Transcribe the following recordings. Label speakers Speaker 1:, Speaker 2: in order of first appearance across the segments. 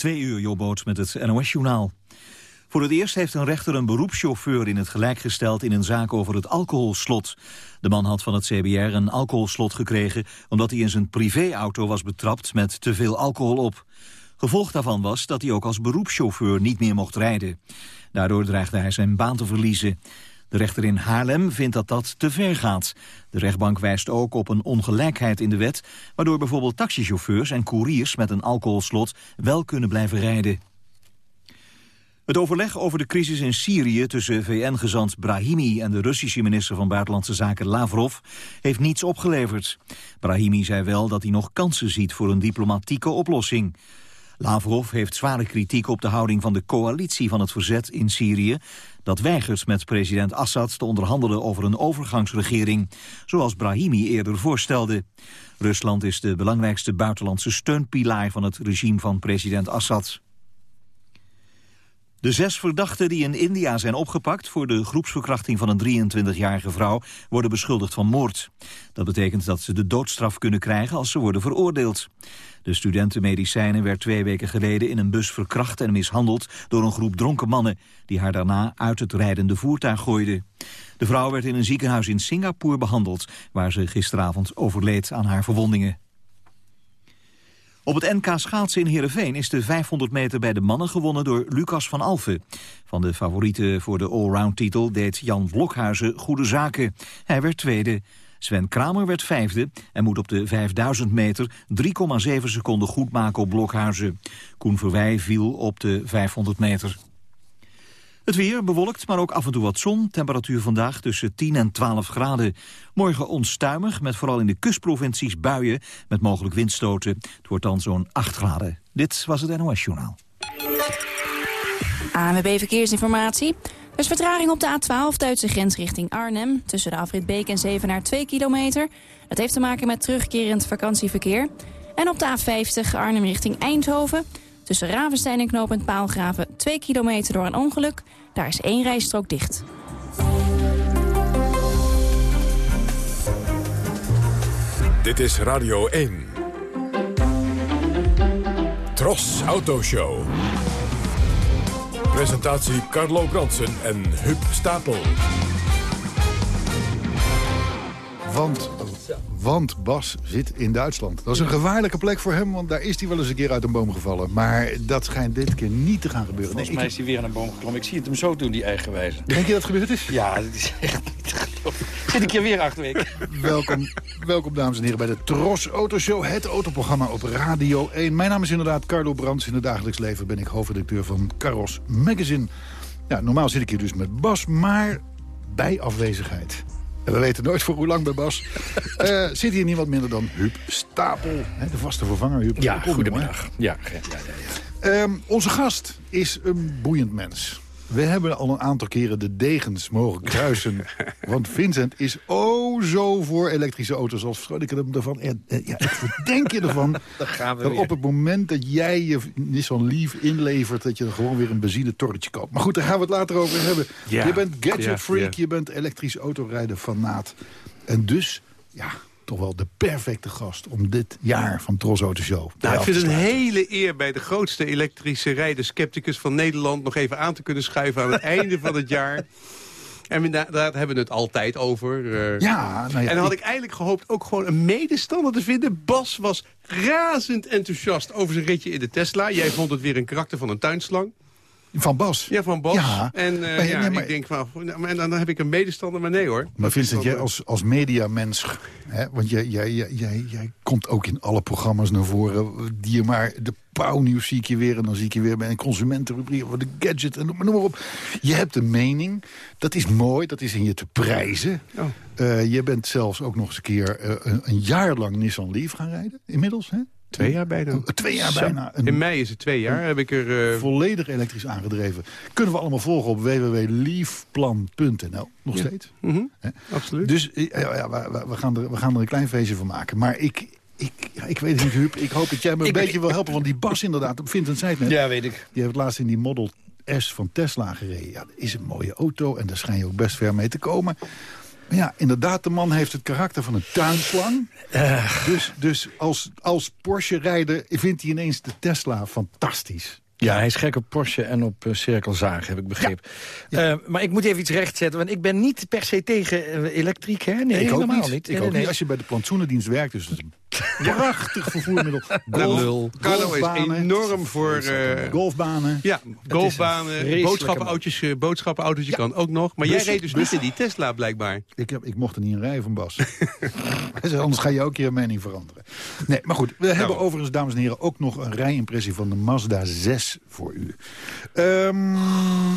Speaker 1: Twee uur, Jobboot met het NOS-journaal. Voor het eerst heeft een rechter een beroepschauffeur in het gelijk gesteld in een zaak over het alcoholslot. De man had van het CBR een alcoholslot gekregen omdat hij in zijn privéauto was betrapt met te veel alcohol op. Gevolg daarvan was dat hij ook als beroepschauffeur niet meer mocht rijden. Daardoor dreigde hij zijn baan te verliezen. De rechter in Haarlem vindt dat dat te ver gaat. De rechtbank wijst ook op een ongelijkheid in de wet... waardoor bijvoorbeeld taxichauffeurs en couriers met een alcoholslot wel kunnen blijven rijden. Het overleg over de crisis in Syrië tussen VN-gezant Brahimi en de Russische minister van Buitenlandse Zaken Lavrov heeft niets opgeleverd. Brahimi zei wel dat hij nog kansen ziet voor een diplomatieke oplossing. Lavrov heeft zware kritiek op de houding van de coalitie van het verzet in Syrië... dat weigert met president Assad te onderhandelen over een overgangsregering... zoals Brahimi eerder voorstelde. Rusland is de belangrijkste buitenlandse steunpilaar van het regime van president Assad. De zes verdachten die in India zijn opgepakt voor de groepsverkrachting van een 23-jarige vrouw worden beschuldigd van moord. Dat betekent dat ze de doodstraf kunnen krijgen als ze worden veroordeeld. De studentenmedicijnen werd twee weken geleden in een bus verkracht en mishandeld door een groep dronken mannen die haar daarna uit het rijdende voertuig gooiden. De vrouw werd in een ziekenhuis in Singapore behandeld waar ze gisteravond overleed aan haar verwondingen. Op het NK schaatsen in Heerenveen is de 500 meter bij de mannen gewonnen door Lucas van Alphen. Van de favorieten voor de allround titel deed Jan Blokhuizen goede zaken. Hij werd tweede. Sven Kramer werd vijfde en moet op de 5000 meter 3,7 seconden goed maken op Blokhuizen. Koen Verwij viel op de 500 meter. Het weer bewolkt, maar ook af en toe wat zon. Temperatuur vandaag tussen 10 en 12 graden. Morgen onstuimig, met vooral in de kustprovincies buien... met mogelijk windstoten. Het wordt dan zo'n 8 graden. Dit was het NOS Journaal.
Speaker 2: ANWB Verkeersinformatie. Er is vertraging op de A12 Duitse grens richting Arnhem... tussen de afrit Beek en Zevenaar 2 kilometer. Dat heeft te maken met terugkerend vakantieverkeer. En op de A50 Arnhem richting Eindhoven... tussen Ravenstein en knooppunt Paalgraven 2 kilometer door een ongeluk... Daar is één rijstrook dicht.
Speaker 3: Dit is Radio 1. Tros Autoshow. Presentatie Carlo Bronsen en Huub Stapel.
Speaker 4: Want, want Bas zit in Duitsland. Dat is een gevaarlijke plek voor hem, want daar is hij wel eens een keer uit een boom gevallen. Maar dat schijnt dit keer niet te gaan gebeuren.
Speaker 5: Volgens mij is hij weer aan een boom geklommen. Ik zie het hem zo doen, die eigenwijze.
Speaker 4: Denk je dat het gebeurd is?
Speaker 5: Ja, dat is echt niet te geloven. Zit ik hier weer achter week.
Speaker 4: welkom, welkom, dames en heren, bij de Tros Autoshow. Het autoprogramma op Radio 1. Mijn naam is inderdaad Carlo Brands. In het dagelijks leven ben ik hoofdredacteur van Caros Magazine. Ja, normaal zit ik hier dus met Bas, maar bij afwezigheid we weten nooit voor hoe lang bij Bas. Uh, zit hier niemand minder dan Huub Stapel. Hè, de vaste vervanger, Huub.
Speaker 5: Ja, goedemiddag. Ja, ja, ja,
Speaker 4: ja. Um, onze gast is een boeiend mens. We hebben al een aantal keren de degens mogen kruisen. want Vincent is oh zo voor elektrische auto's. Als ik hem ervan. En, ja, ik verdenk je ervan.
Speaker 5: dat gaan we
Speaker 4: dat op het moment dat jij je Nissan Leaf inlevert... dat je er gewoon weer een benzinetorretje koopt. Maar goed, daar gaan we het later over hebben. je bent gadget freak, je bent elektrisch autorijden fanaat. En dus, ja, toch wel de perfecte gast om dit jaar van Tros Auto Show.
Speaker 6: Nou, ik vind het een hele eer bij de grootste elektrische rijden-scepticus van Nederland... nog even aan te kunnen schuiven aan het einde van het jaar. En daar, daar, hebben we het altijd over.
Speaker 4: Uh, ja, nou ja,
Speaker 6: en dan had ik eigenlijk gehoopt ook gewoon een medestander te vinden. Bas was razend enthousiast over zijn ritje in de Tesla. Jij vond het weer een karakter van een tuinslang.
Speaker 4: Van Bas?
Speaker 6: Ja, van Bas. Ja. En uh, ja, ik denk van, nou, en dan heb ik een medestander, maar nee hoor.
Speaker 4: Maar Vincent, jij als, als mediamens, hè, want jij, jij, jij, jij komt ook in alle programma's naar voren, die je maar, de pauwnieuws zie ik je weer en dan zie ik je weer bij een consumentenrubriek of de gadget en noem maar op. Je hebt een mening, dat is mooi, dat is in je te prijzen. Oh. Uh, je bent zelfs ook nog eens een keer uh, een, een jaar lang Nissan Leaf gaan rijden, inmiddels hè?
Speaker 6: Twee jaar bijna.
Speaker 4: Twee jaar bijna.
Speaker 6: In mei is het twee jaar. Heb ik er,
Speaker 4: uh... Volledig elektrisch aangedreven. Kunnen we allemaal volgen op www.liefplan.nl. Nog steeds.
Speaker 6: Mm -hmm. Absoluut.
Speaker 4: Dus ja, ja, we, we, gaan er, we gaan er een klein feestje van maken. Maar ik, ik, ja, ik weet het niet, Huub. Ik hoop dat jij me een beetje wil helpen. Want die Bas inderdaad, Vincent zei het net.
Speaker 5: Ja, weet ik.
Speaker 4: Die heeft laatst in die Model S van Tesla gereden. Ja, dat is een mooie auto en daar schijn je ook best ver mee te komen. Maar ja, inderdaad, de man heeft het karakter van een tuinslang. Dus, dus als, als Porsche-rijder vindt hij ineens de Tesla fantastisch.
Speaker 5: Ja, hij is gek op Porsche en op uh, cirkelzagen, heb ik begrepen. Ja. Uh, maar ik moet even iets rechtzetten, want ik ben niet per se tegen uh, elektriek, hè? Nee,
Speaker 4: ik
Speaker 5: helemaal
Speaker 4: niet.
Speaker 5: niet.
Speaker 4: Ik
Speaker 5: nee,
Speaker 4: ook
Speaker 5: nee.
Speaker 4: niet. Als je bij de plantsoenendienst werkt, dus het is een prachtig vervoermiddel.
Speaker 6: Golf, Carlo is
Speaker 4: golfbanen.
Speaker 6: enorm voor... Uh,
Speaker 4: golfbanen.
Speaker 6: Ja, golfbanen, boodschappenautootjes, uh, boodschappenautootje ja. kan ook nog. Maar
Speaker 4: Bus,
Speaker 6: jij reed dus
Speaker 4: bus.
Speaker 6: niet in die Tesla blijkbaar.
Speaker 4: Ik, heb, ik mocht er niet in rijden van Bas. Anders ga je ook je mening veranderen. Nee, maar goed. We nou. hebben overigens, dames en heren, ook nog een rijimpressie van de Mazda 6 voor u. Um,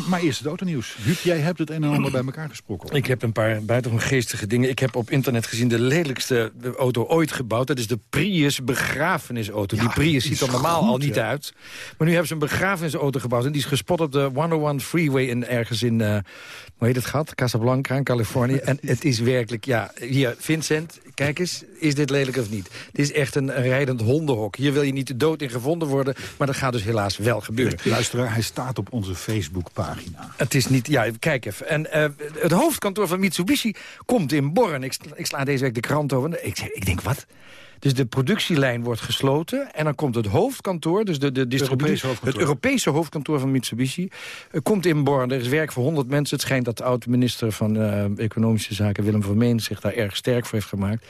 Speaker 4: maar eerst het autonieuws. Huub, jij hebt het een en ander bij elkaar gesproken.
Speaker 5: Ik heb een paar buitengewoon geestige dingen. Ik heb op internet gezien de lelijkste auto ooit gebouwd. Dat is de Prius begrafenisauto. Ja, die Prius ziet er normaal goed, al niet ja. uit. Maar nu hebben ze een begrafenisauto gebouwd. En die is gespot op de 101 Freeway in, ergens in... Uh, hoe heet het gat? Casablanca in Californië. en het is werkelijk, ja... Hier, Vincent, kijk eens, is dit lelijk of niet? Dit is echt een, rijdend hondenhok. Hier wil je niet de dood in gevonden worden. Maar dat gaat dus helaas wel gebeuren.
Speaker 4: Luisteraar, hij staat op onze Facebookpagina.
Speaker 5: Het is niet... Ja, kijk even. En uh, het hoofdkantoor van Mitsubishi komt in Borren. Ik, ik sla deze week de krant over. Ik, ik denk, wat? Dus de productielijn wordt gesloten. En dan komt het hoofdkantoor, dus de, de distributie, het Europese hoofdkantoor van Mitsubishi, uh, komt in Born. Er is werk voor 100 mensen. Het schijnt dat de oud-minister van uh, Economische Zaken, Willem Vermeen, zich daar erg sterk voor heeft gemaakt.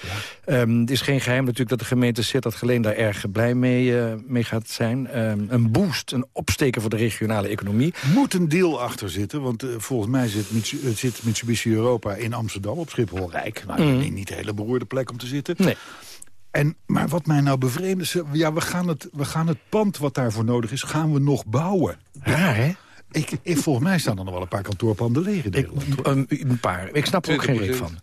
Speaker 5: Ja. Um, het is geen geheim natuurlijk dat de gemeente Sittard Geleen daar erg blij mee, uh, mee gaat zijn. Um, een boost, een opsteken voor de regionale economie.
Speaker 4: Moet een deal achter zitten, want volgens mij zit, Mitsubishi, zit Mitsubishi Europa in Amsterdam op Schiphol Rijk. Nou, mm. niet de hele beroerde plek om te zitten.
Speaker 5: Nee.
Speaker 4: En, maar wat mij nou bevreemdt is... Ja, we gaan, het, we gaan het pand wat daarvoor nodig is, gaan we nog bouwen.
Speaker 5: Raar, hè?
Speaker 4: Ik, ik, volgens mij staan er nog wel een paar kantoorpanden leeg in Nederland.
Speaker 5: Ik, een, een, paar. Ik snap er ook geen reet van.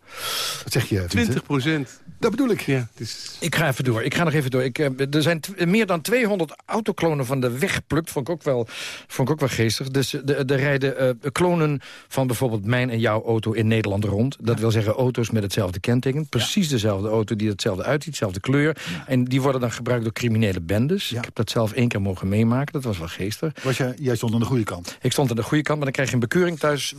Speaker 4: Wat zeg je,
Speaker 6: 20 procent.
Speaker 4: Dat bedoel ik.
Speaker 6: Ja, is...
Speaker 5: Ik ga even door. Ik ga nog even door. Ik, er zijn meer dan 200 autoklonen van de weg geplukt. Vond ik ook wel, vond ik ook wel geestig. Dus er rijden uh, klonen van bijvoorbeeld mijn en jouw auto in Nederland rond. Dat ja. wil zeggen auto's met hetzelfde kenteken. Precies ja. dezelfde auto die hetzelfde uitziet, dezelfde kleur. Ja. En die worden dan gebruikt door criminele bendes. Ik heb dat zelf één keer mogen meemaken. Dat was wel geestig.
Speaker 4: Was jij, jij stond aan de goede kant?
Speaker 5: Ik stond aan de goede kant, maar dan krijg je een bekeuring thuis...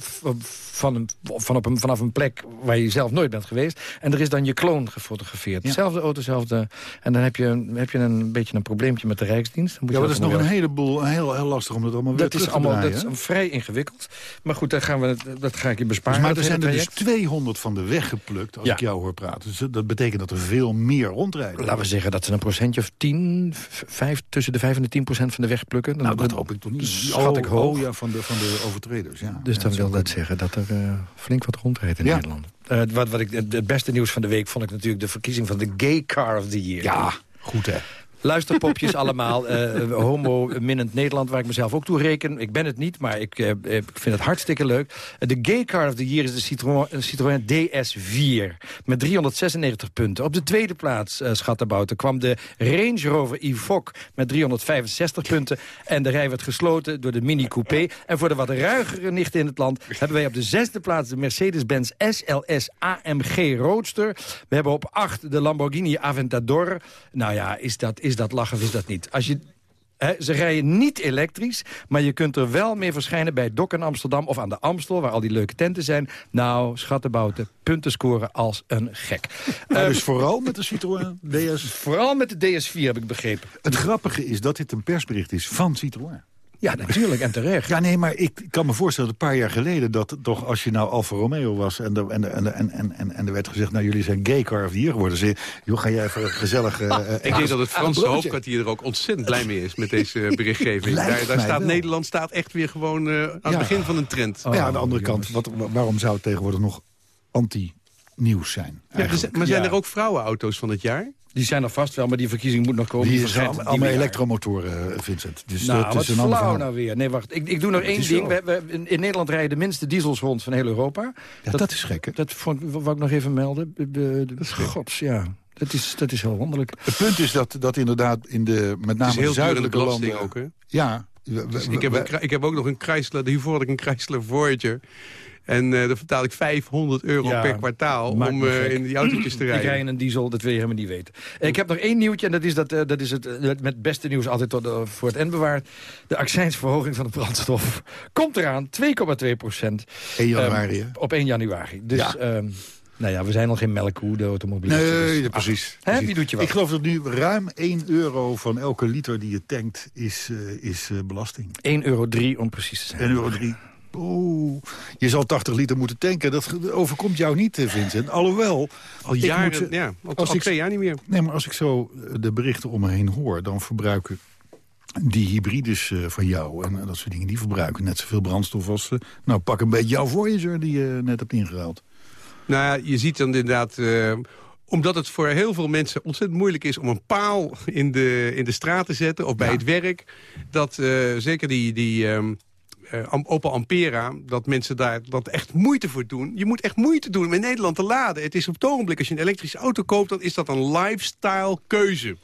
Speaker 5: Van een, van op een, vanaf een plek waar je zelf nooit bent geweest. En er is dan je kloon gefotografeerd. Zelfde auto, zelfde... En dan heb je, heb je een beetje een probleempje met de Rijksdienst. Dan moet
Speaker 4: ja, dat is nog een heleboel, heel, heel lastig om dat allemaal weer
Speaker 5: dat is allemaal, Dat is vrij ingewikkeld. Maar goed, dat, gaan we, dat ga ik je besparen.
Speaker 4: Dus, maar er zijn er dus 200 van de weg geplukt, als ja. ik jou hoor praten. Dus dat betekent dat er veel meer rondrijden.
Speaker 5: Laten we zeggen dat ze een procentje of 10, 5, tussen de 5 en de 10 procent van de weg plukken.
Speaker 4: Nou, dat hoop ik toch niet.
Speaker 5: Schat
Speaker 4: oh,
Speaker 5: ik hoog.
Speaker 4: Oh, ja, van de, van de overtreders, ja.
Speaker 5: Dus
Speaker 4: ja,
Speaker 5: dan wil dat zeggen dat er uh, flink wat rondrijdt in ja. Nederland. Uh, wat, wat ik, het beste nieuws van de week vond ik natuurlijk de verkiezing van de Gay Car of the Year.
Speaker 4: Ja, goed hè.
Speaker 5: Luisterpopjes allemaal. Uh, Homo-minnend Nederland, waar ik mezelf ook toe reken. Ik ben het niet, maar ik, uh, ik vind het hartstikke leuk. De Gay Car of the Year is de Citroën, Citroën DS4. Met 396 punten. Op de tweede plaats, uh, schattenbouten, kwam de Range Rover Evoque met 365 punten. En de rij werd gesloten door de Mini Coupé. En voor de wat ruigere nichten in het land... hebben wij op de zesde plaats de Mercedes-Benz SLS AMG Roadster. We hebben op acht de Lamborghini Aventador. Nou ja, is dat... Is is dat lachen of is dat niet? Als je He, ze rijden niet elektrisch, maar je kunt er wel mee verschijnen... bij Dok in Amsterdam of aan de Amstel, waar al die leuke tenten zijn. Nou, schattenbouten, punten scoren als een gek.
Speaker 4: Maar um, dus vooral met de Citroën DS?
Speaker 5: Vooral met de DS4, heb ik begrepen.
Speaker 4: Het grappige is dat dit een persbericht is van Citroën.
Speaker 5: Ja, natuurlijk, en terecht.
Speaker 4: Ja, nee, maar ik kan me voorstellen, een paar jaar geleden... dat toch als je nou Alfa Romeo was en, de, en, en, en, en, en er werd gezegd... nou, jullie zijn gay car of year geworden. Ze, joh, ga jij even gezellig... Uh,
Speaker 6: ah, ik denk dat het Franse hoofdkwartier er ook ontzettend blij mee is... met deze berichtgeving. Daar, daar staat Nederland staat echt weer gewoon uh, aan ja. het begin van een trend.
Speaker 4: Oh, ja, aan de andere kant, wat, waarom zou
Speaker 6: er?
Speaker 5: Die zijn er vast wel, maar die verkiezing moet nog komen.
Speaker 4: Die, allemaal, allemaal elektromotoren, Vincent. Dus
Speaker 5: nou,
Speaker 4: dat
Speaker 5: wat
Speaker 4: is een
Speaker 5: flauw nou weer. Nee, wacht. Ik, ik doe nog één ding. We, we, in, in Nederland rijden de minste diesels rond van heel Europa.
Speaker 4: Ja, dat, dat is gek, hè?
Speaker 5: Dat vond, wou ik nog even melden. De, de, dat is Gods, ja. Dat is, dat is heel wonderlijk.
Speaker 4: Het punt is dat, dat inderdaad in de, met name de zuidelijke landen...
Speaker 6: ook, hè?
Speaker 4: Ja.
Speaker 6: We, dus ik, heb een, ik heb ook nog een Chrysler, hiervoor had ik een Chrysler Voyager... En uh, dan betaal ik 500 euro ja, per kwartaal om uh, in die autootjes te rijden.
Speaker 5: Ik rij in een diesel, dat wil je helemaal niet weten. Ik heb nog één nieuwtje en dat is, dat, uh, dat is het met het beste nieuws altijd tot, voor het eind bewaard. De accijnsverhoging van de brandstof komt eraan, 2,2 procent.
Speaker 4: 1 januari,
Speaker 5: um, Op 1 januari. Dus... Ja. Um, Nou ja, we zijn al geen melkkoe, de automobiel.
Speaker 4: Nee, ja, precies.
Speaker 5: Wie doet je wat?
Speaker 4: Ik geloof dat nu ruim 1 euro van elke liter die je tankt is, eh, is eh, belasting.
Speaker 5: 1,3 euro om precies te zijn.
Speaker 4: 1 euro 3. Oeh, je zal 80 liter moeten tanken. Dat overkomt jou niet, eh, Vincent. Alhoewel,
Speaker 6: Al
Speaker 4: ik
Speaker 6: jaren,
Speaker 4: moet-
Speaker 6: ja, al,
Speaker 4: als
Speaker 6: al
Speaker 4: ik-
Speaker 6: twee jaar niet meer.
Speaker 4: Nee, maar als ik zo eh, de berichten om me heen hoor... dan verbruiken die hybrides eh, van jou en dat soort dingen... die verbruiken net zoveel brandstof als... nou, pak een beetje jouw Voyager die je net hebt ingeruild.
Speaker 6: Nou ja, je ziet dan inderdaad... omdat het voor heel veel mensen ontzettend moeilijk is... om een paal in de, in de straat te zetten of bij
Speaker 4: Ja.
Speaker 6: het werk... dat zeker die, die ehm, eh, Am- Opel Ampera... dat mensen daar dat echt moeite voor doen. Je moet echt moeite doen om in Nederland te laden. Het is op het ogenblik, als je een elektrische auto koopt... dan is dat een lifestyle keuze.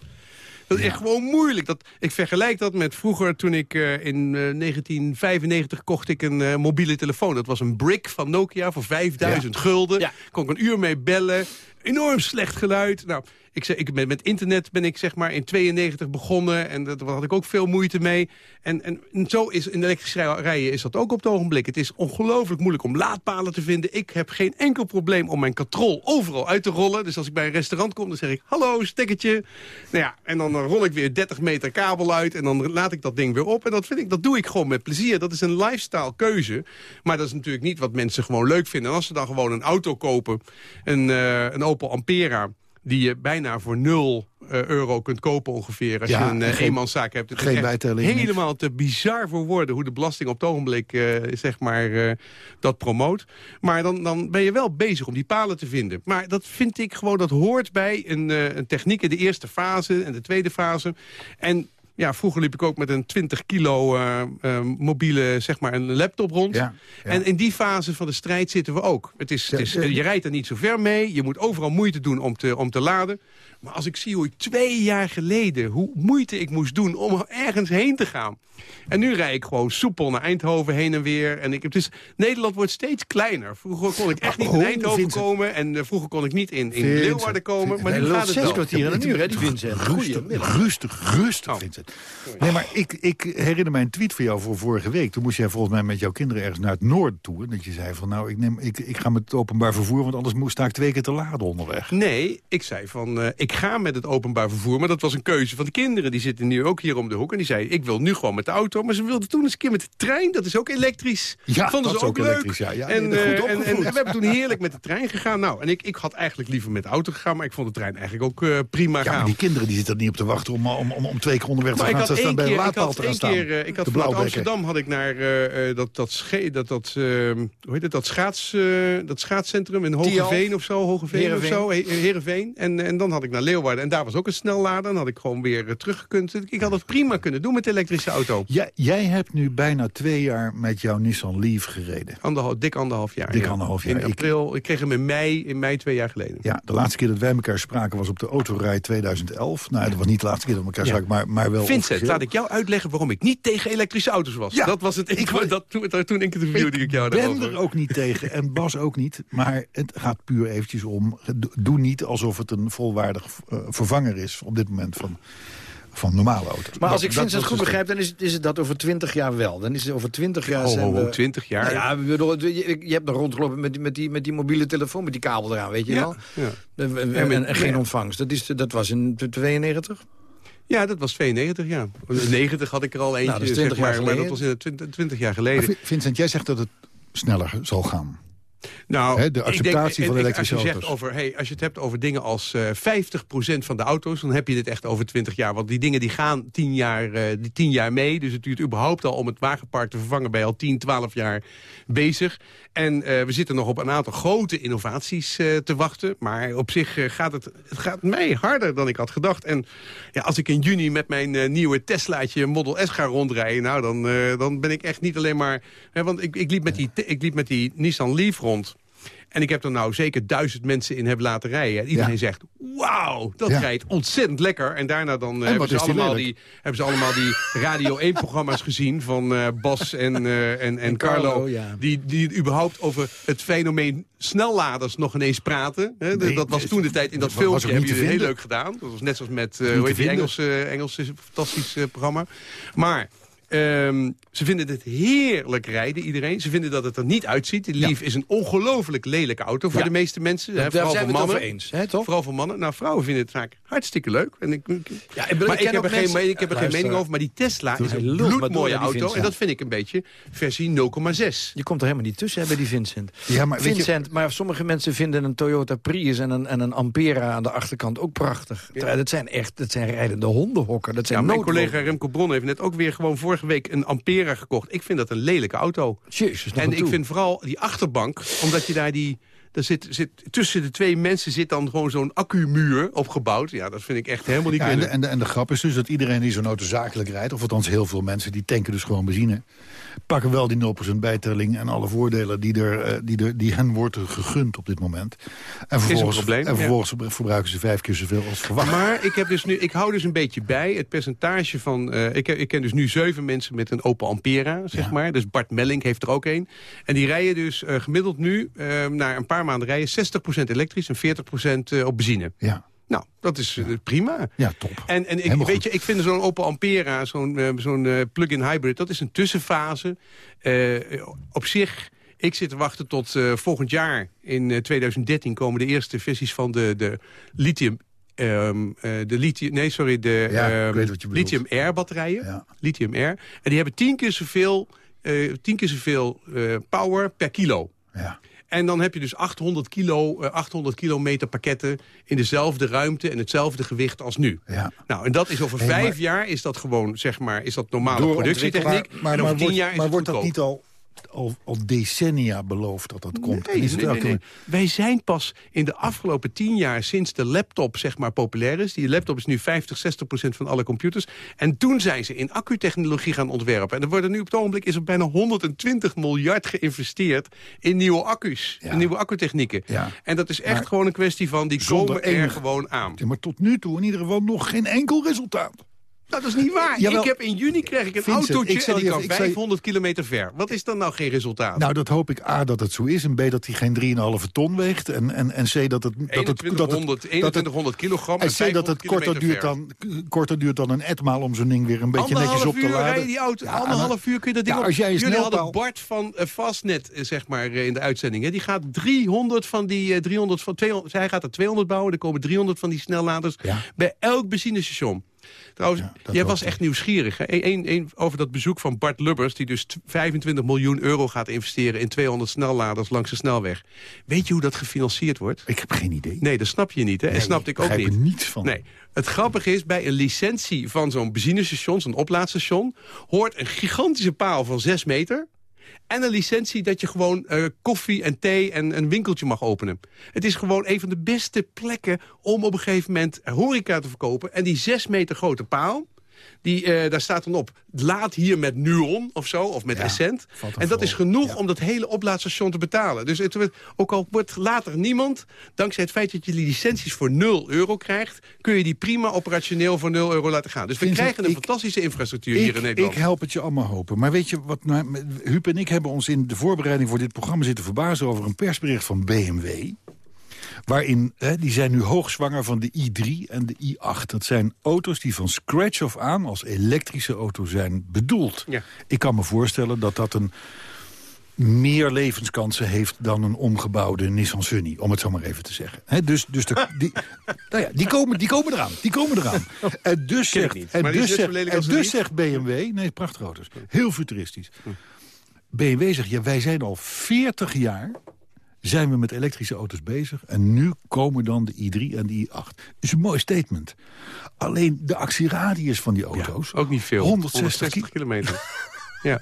Speaker 6: Dat is echt gewoon moeilijk. Dat, ik vergelijk dat met vroeger toen ik eh, in eh, 1995 kocht ik een eh, mobiele telefoon. Dat was een brick van Nokia voor 5000 gulden.
Speaker 5: Ja.
Speaker 6: Kon ik een uur mee bellen. Enorm slecht geluid. Nou, ik zeg, ik ben, met internet ben ik zeg maar in 92 begonnen. En dat- daar had ik ook veel moeite mee. En, en, zo is in elektrisch rij- rijden is dat ook op het ogenblik. Het is ongelooflijk moeilijk om laadpalen te vinden. Ik heb geen enkel probleem om mijn katrol overal uit te rollen. Dus als ik bij een restaurant kom, dan zeg ik... Hallo, stekkertje. Nou ja, en dan rol ik weer 30 meter kabel uit. En dan laat ik dat ding weer op. En dat, vind ik, dat doe ik gewoon met plezier. Dat is een lifestyle keuze. Maar dat is natuurlijk niet wat mensen gewoon leuk vinden. En als ze dan gewoon een auto kopen, een, eh, een Opel Ampera die je bijna voor 0 euro kunt kopen ongeveer. Als
Speaker 4: Ja,
Speaker 6: je een
Speaker 4: en
Speaker 6: eh,
Speaker 4: geen-
Speaker 6: eenmanszaak hebt. Het
Speaker 4: geen bijtelling.
Speaker 6: Helemaal te bizar voor woorden hoe de belasting op het ogenblik eh, zeg maar, eh, dat promoot. Maar dan, dan ben je wel bezig om die palen te vinden. Maar dat vind ik gewoon, dat hoort bij een, eh, een techniek in de eerste fase en de tweede fase. En ja, vroeger liep ik ook met een 20 kilo eh, eh, mobiele, zeg maar, een laptop rond.
Speaker 4: Ja, ja.
Speaker 6: En in die fase van de strijd zitten we ook. Het is, het is,
Speaker 4: ja.
Speaker 6: je rijdt er niet zo ver mee. Je moet overal moeite doen om te, om te laden. Maar als ik zie hoe ik twee jaar geleden... hoe moeite ik moest doen om ergens heen te gaan. En nu rijd ik gewoon soepel naar Eindhoven heen en weer. En ik, het is, Nederland wordt steeds kleiner. Vroeger kon ik echt niet in
Speaker 4: Oh,
Speaker 6: Eindhoven komen. En eh, vroeger kon ik niet in, in
Speaker 4: Vincent,
Speaker 6: Leeuwarden komen. Maar nu gaat het
Speaker 5: zes kwartier in een uur, hè, die Vincent.
Speaker 4: Rustig, rustig, rustig,
Speaker 6: Oh.
Speaker 4: Vincent. Nee, maar ik, ik herinner mij een tweet van jou voor vorige week. Toen moest jij volgens mij met jouw kinderen ergens naar het noorden toe. En dat je zei van, nou, ik, neem, ik, ik ga met het openbaar vervoer... want anders moest sta ik twee keer te laden onderweg.
Speaker 6: Nee, ik zei van, eh, ik ga met het openbaar vervoer. Maar dat was een keuze van de kinderen. Die zitten nu ook hier om de hoek. En die zei, ik wil nu gewoon met de auto. Maar ze wilden toen eens een keer met de trein. Dat is ook elektrisch.
Speaker 4: Ja,
Speaker 6: Vonden
Speaker 4: dat
Speaker 6: ze
Speaker 4: is
Speaker 6: ook
Speaker 4: ook
Speaker 6: leuk.
Speaker 4: elektrisch, ja. Ja,
Speaker 6: en,
Speaker 4: nee, goed
Speaker 6: eh, en, en, we hebben toen heerlijk met de trein gegaan. Nou, en ik, ik had eigenlijk liever met de auto gegaan. Maar ik vond de trein eigenlijk ook eh, prima
Speaker 4: Ja,
Speaker 6: gaan.
Speaker 4: die kinderen die zitten er niet op te wachten om, om, om, om twee keer onderweg te
Speaker 6: ik
Speaker 4: gaan
Speaker 6: had
Speaker 4: staan bij de
Speaker 6: ik
Speaker 4: laadpaal
Speaker 6: had
Speaker 4: te gaan staan.
Speaker 6: keer, eh, ik had
Speaker 4: De
Speaker 6: vanuit. Amsterdam had ik naar eh, eh, dat, dat, sche- dat, dat, eh, hoe heet het, dat, schaats, eh, dat schaatscentrum in Hogeveen of zo, Hogeveen of zo, He- Heerenveen. En, en dan had ik naar Leeuwarden en daar was ook een snellader. Dan had ik gewoon weer eh, teruggekund. Ik had het prima kunnen doen met de elektrische auto.
Speaker 4: Ja, jij hebt nu bijna twee jaar met jouw Nissan Leaf gereden.
Speaker 6: Anderhalf, dik anderhalf jaar.
Speaker 4: Dik
Speaker 6: ja.
Speaker 4: anderhalf jaar.
Speaker 6: In
Speaker 4: Ik-
Speaker 6: april, ik kreeg hem in mei, in mei twee jaar geleden.
Speaker 4: Ja, de laatste keer dat wij elkaar spraken was op de autorij 2011. Nou, dat was niet de laatste keer dat we elkaar
Speaker 6: Ja.
Speaker 4: spraken, maar, maar wel
Speaker 6: Vincent, laat ik jou uitleggen waarom ik niet tegen elektrische auto's was.
Speaker 4: Ja,
Speaker 6: dat was het. Ik,
Speaker 4: ik
Speaker 6: dat, toen, toen ik interviewde ik jou
Speaker 4: Ik ben
Speaker 6: daarover.
Speaker 4: er ook niet tegen en Bas ook niet. Maar het gaat puur eventjes om... do- Doe niet alsof het een volwaardig vervanger is op dit moment van, van normale auto's.
Speaker 5: Maar als
Speaker 4: Dat-
Speaker 5: ik
Speaker 4: dat
Speaker 5: Vincent goed begrijp, dan is het, is het dat over twintig jaar wel. Dan is het over twintig jaar
Speaker 6: Oh,
Speaker 5: zijn
Speaker 6: oh, oh,
Speaker 5: we-
Speaker 6: 20 jaar.
Speaker 5: Nou ja, bedoel, je, je hebt nog rondgelopen met die, met, die, met die mobiele telefoon, met die kabel eraan, weet je
Speaker 6: Ja,
Speaker 5: wel?
Speaker 6: ja.
Speaker 5: En, en-
Speaker 6: Ja, maar-
Speaker 5: en- en geen
Speaker 6: ja.
Speaker 5: ontvangst. Dat, is, dat was in 92?
Speaker 6: Ja, dat was 92, ja. 90 had ik er al eentje,
Speaker 5: Nou, dat is
Speaker 6: zeg
Speaker 5: 20 jaar
Speaker 6: maar, maar dat
Speaker 5: geleden.
Speaker 6: was in 20, 20 jaar
Speaker 4: Maar
Speaker 6: geleden.
Speaker 4: Vi- Vincent, jij zegt dat het sneller zal gaan.
Speaker 6: Nou,
Speaker 4: de acceptatie van elektrische
Speaker 6: als je zegt
Speaker 4: auto's.
Speaker 6: over, hey, Als je het hebt over dingen als eh 50% van de auto's... dan heb je dit echt over 20 jaar. Want die dingen die gaan 10 jaar, eh, die 10 jaar mee. Dus het duurt überhaupt al om het wagenpark te vervangen... bij al 10, 12 jaar bezig. En eh, we zitten nog op een aantal grote innovaties te wachten. Maar op zich gaat het, het gaat mij harder dan ik had gedacht. En ja, als ik in juni met mijn nieuwe Teslaatje Model S ga rondrijden... Nou, dan, dan ben ik echt niet alleen maar... Hè, want ik, ik, liep met die, ik liep met die Nissan Leaf rond... En ik heb er nou zeker duizend mensen in hebben laten rijden. En iedereen
Speaker 4: Ja.
Speaker 6: zegt, wauw, dat
Speaker 4: Ja.
Speaker 6: rijdt ontzettend lekker. En daarna dan eh, hebben, ze allemaal die, hebben ze allemaal die Radio 1-programma's gezien... van eh, Bas en, eh, en, en,
Speaker 5: En
Speaker 6: Carlo,
Speaker 5: Carlo, ja.
Speaker 6: die, die überhaupt over het fenomeen snelladers nog ineens praten. Hè?
Speaker 4: Nee,
Speaker 6: dat was toen de tijd in dat filmpje. Hebben jullie heel leuk gedaan. Dat was net zoals met,
Speaker 4: Niet
Speaker 6: hoe heet die. Engelse, Engelse fantastisch programma. Maar... Ehm, ze vinden het heerlijk rijden, iedereen. Ze vinden dat het er niet uitziet. De Leaf is een ongelooflijk lelijke auto voor
Speaker 5: Ja.
Speaker 6: de meeste mensen. hè, vooral
Speaker 5: zijn
Speaker 6: voor
Speaker 5: we het
Speaker 6: mannen.
Speaker 5: over eens, hè, toch?
Speaker 6: Vooral voor mannen. Nou, vrouwen vinden het vaak hartstikke leuk. En ik,
Speaker 5: Ja, ik bedoel,
Speaker 6: maar
Speaker 5: ik
Speaker 6: ik,
Speaker 5: ken
Speaker 6: heb
Speaker 5: ook
Speaker 6: er, geen,
Speaker 5: mensen-
Speaker 6: mening- ik heb er geen mening over. Maar die Tesla is een bloedmooie auto. En
Speaker 5: Vincent.
Speaker 6: dat vind ik een beetje versie 0,6.
Speaker 5: Je komt er helemaal niet tussen hè, bij die Vincent.
Speaker 4: Ja, maar weet je-
Speaker 5: Vincent, maar sommige mensen vinden een Toyota Prius en een, en een Ampera aan de achterkant ook prachtig. Terwijl Dat zijn echt, dat zijn rijdende hondenhokken. Dat zijn
Speaker 6: Ja, mijn collega Remco Bron heeft net ook weer gewoon vorige week een Ampera gekocht. Ik vind dat een lelijke auto.
Speaker 5: Jezus,
Speaker 6: En ik
Speaker 5: toe.
Speaker 6: vind vooral die achterbank, omdat je daar die... Daar zit, zit, tussen de twee mensen zit dan gewoon zo'n accumuur opgebouwd. Ja, dat vind ik echt helemaal niet
Speaker 4: Ja, en, de, en, de, en de grap is dus dat iedereen die zo'n auto zakelijk rijdt... of althans heel veel mensen, die tanken dus gewoon benzine... pakken wel die 0% bijtelling en alle voordelen die, er, eh, die, er, die hen wordt gegund op dit moment. En vervolgens,
Speaker 6: probleem,
Speaker 4: en
Speaker 6: ja.
Speaker 4: vervolgens verbruiken ze vijf keer zoveel als verwacht.
Speaker 6: Maar ik, heb dus nu, ik hou dus een beetje bij het percentage van... eh, ik, heb- ik ken dus nu zeven mensen met een Opel Ampera, zeg
Speaker 4: Ja.
Speaker 6: maar. Dus Bart Melling heeft er ook een. En die rijden dus eh, gemiddeld nu, eh, na een paar maanden rijden... 60% elektrisch en 40% eh, op benzine.
Speaker 4: Ja,
Speaker 6: Nou, dat is eh, prima.
Speaker 4: ja top.
Speaker 6: En, en ik,
Speaker 4: Helemaal
Speaker 6: weet
Speaker 4: goed.
Speaker 6: je, ik vind zo'n Opel Ampera, zo'n eh, zo'n plug-in hybrid... dat is een tussenfase. Op zich, ik zit te wachten tot volgend jaar. In eh, 2013 komen de eerste versies van de, de lithium... eh, de lithium, nee, sorry, de
Speaker 4: Ja,
Speaker 6: ehm,
Speaker 4: weet wat je bedoelt.
Speaker 6: lithium air batterijen.
Speaker 4: Ja.
Speaker 6: Lithium air. En die hebben tien keer zoveel, tien keer zoveel power per kilo.
Speaker 4: Ja.
Speaker 6: En dan heb je dus 800, kilo, eh, 800 kilometer pakketten in dezelfde ruimte en hetzelfde gewicht als nu.
Speaker 4: Ja.
Speaker 6: Nou, en dat is over vijf
Speaker 4: maar-
Speaker 6: jaar is dat gewoon, zeg maar, is dat normale productietechniek.
Speaker 4: Maar, maar,
Speaker 6: en
Speaker 4: maar
Speaker 6: over tien
Speaker 4: wordt,
Speaker 6: jaar is
Speaker 4: maar
Speaker 6: het
Speaker 4: wordt dat niet al, al, al decennia beloofd dat dat komt?
Speaker 6: Nee,
Speaker 4: is het
Speaker 6: nee, nee,
Speaker 4: elke-
Speaker 6: nee. Wij zijn pas in de afgelopen tien jaar, sinds de laptop zeg maar populair is... die laptop is nu 50, 60 procent van alle computers... en toen zijn ze in accutechnologie gaan ontwerpen. En er worden nu op het ogenblik is er bijna 120 miljard geïnvesteerd... in nieuwe accu's,
Speaker 4: Ja.
Speaker 6: in nieuwe accutechnieken.
Speaker 4: Ja.
Speaker 6: En dat is echt
Speaker 4: Maar
Speaker 6: gewoon een kwestie van, die komen er gewoon aan.
Speaker 4: Ja, maar tot nu toe in ieder geval nog geen enkel resultaat.
Speaker 6: Dat is niet waar.
Speaker 4: Jawel.
Speaker 6: Ik heb in juni kreeg ik een
Speaker 4: Vincent,
Speaker 6: autootje
Speaker 4: ik
Speaker 6: en die kan
Speaker 4: ik zal je-
Speaker 6: 500 kilometer ver. Wat is dan nou geen resultaat?
Speaker 4: Nou, dat hoop ik A, dat het zo is. En B, dat hij geen 3,5 ton weegt. En, en, en C, dat het... Dat het, dat het,
Speaker 6: 2100,
Speaker 4: dat het
Speaker 6: 2100 kilogram
Speaker 4: en
Speaker 6: en
Speaker 4: C, dat
Speaker 6: 500
Speaker 4: het korter duurt, dan, korter duurt dan een etmaal om zo'n ding weer een beetje netjes op te
Speaker 6: uur
Speaker 4: laden.
Speaker 6: die auto.
Speaker 4: Ja,
Speaker 6: anderhalf uur kun je dat ding
Speaker 4: Ja,
Speaker 6: op.
Speaker 4: als jij
Speaker 6: Jullie hadden
Speaker 4: snelpaal-
Speaker 6: Bart van uh, Fastnet eh, zeg maar, eh, in de uitzending. Hè. Die gaat 300 van die eh, 300 van 200, zij gaat er 200 bouwen. Er komen 300 van die snelladers
Speaker 4: Ja.
Speaker 6: bij elk benzinestation. Trouwens,
Speaker 4: Ja,
Speaker 6: jij was echt nieuwsgierig. Hè? Eén, één over dat bezoek van Bart Lubbers... die dus t- 25 miljoen euro gaat investeren... in 200 snelladers langs de snelweg. Weet je hoe dat gefinancierd wordt?
Speaker 4: Ik heb geen idee.
Speaker 6: Nee, dat snap je niet. Hè? en snapte ik ook niet.
Speaker 4: er niets van.
Speaker 6: Nee. Het grappige is, bij een licentie van zo'n benzinestation, zo'n oplaadstation... hoort een gigantische paal van 6 meter... en een licentie dat je gewoon eh, koffie en thee en een winkeltje mag openen. Het is gewoon een van de beste plekken om op een gegeven moment horeca te verkopen. En die 6 meter grote paal... Die, eh, daar staat dan op, laat hier met Nuon of zo, of met
Speaker 4: Ja,
Speaker 6: Essent. En dat is genoeg
Speaker 4: Ja.
Speaker 6: om dat hele oplaadstation te betalen. Dus het, wordt- ook al wordt later niemand, dankzij het feit dat je die licenties voor 0 euro krijgt... kun je die prima operationeel voor 0 euro laten gaan. Dus we krijgen een
Speaker 4: ik-
Speaker 6: fantastische infrastructuur hier in Nederland.
Speaker 4: ik help het je allemaal hopen. Maar weet je, wat nou, Huub en ik hebben ons in de voorbereiding voor dit programma zitten verbazen over een persbericht van BMW. Waarin, hè, die zijn nu hoogzwanger van de i3 en de i8. Dat zijn auto's die van scratch af aan als elektrische auto zijn bedoeld.
Speaker 6: Ja.
Speaker 4: Ik kan me voorstellen dat dat een meer levenskansen heeft dan een omgebouwde Nissan Sunny, om het zo maar even te zeggen. Dus dus de, die, nou ja, die, komen, die komen eraan. Die komen eraan. En dus zegt, en
Speaker 6: Maar
Speaker 4: dus
Speaker 6: zo
Speaker 4: zegt, en dus zegt BMW, nee, prachtige auto's, heel futuristisch. BMW zegt, ja, wij zijn al 40 jaar zijn we met elektrische auto's bezig. En nu komen dan de i3 en de i8. is een mooi statement. Alleen de actieradius van die auto's...
Speaker 6: Ook niet veel.
Speaker 4: 160
Speaker 6: 160 kilometer. ja.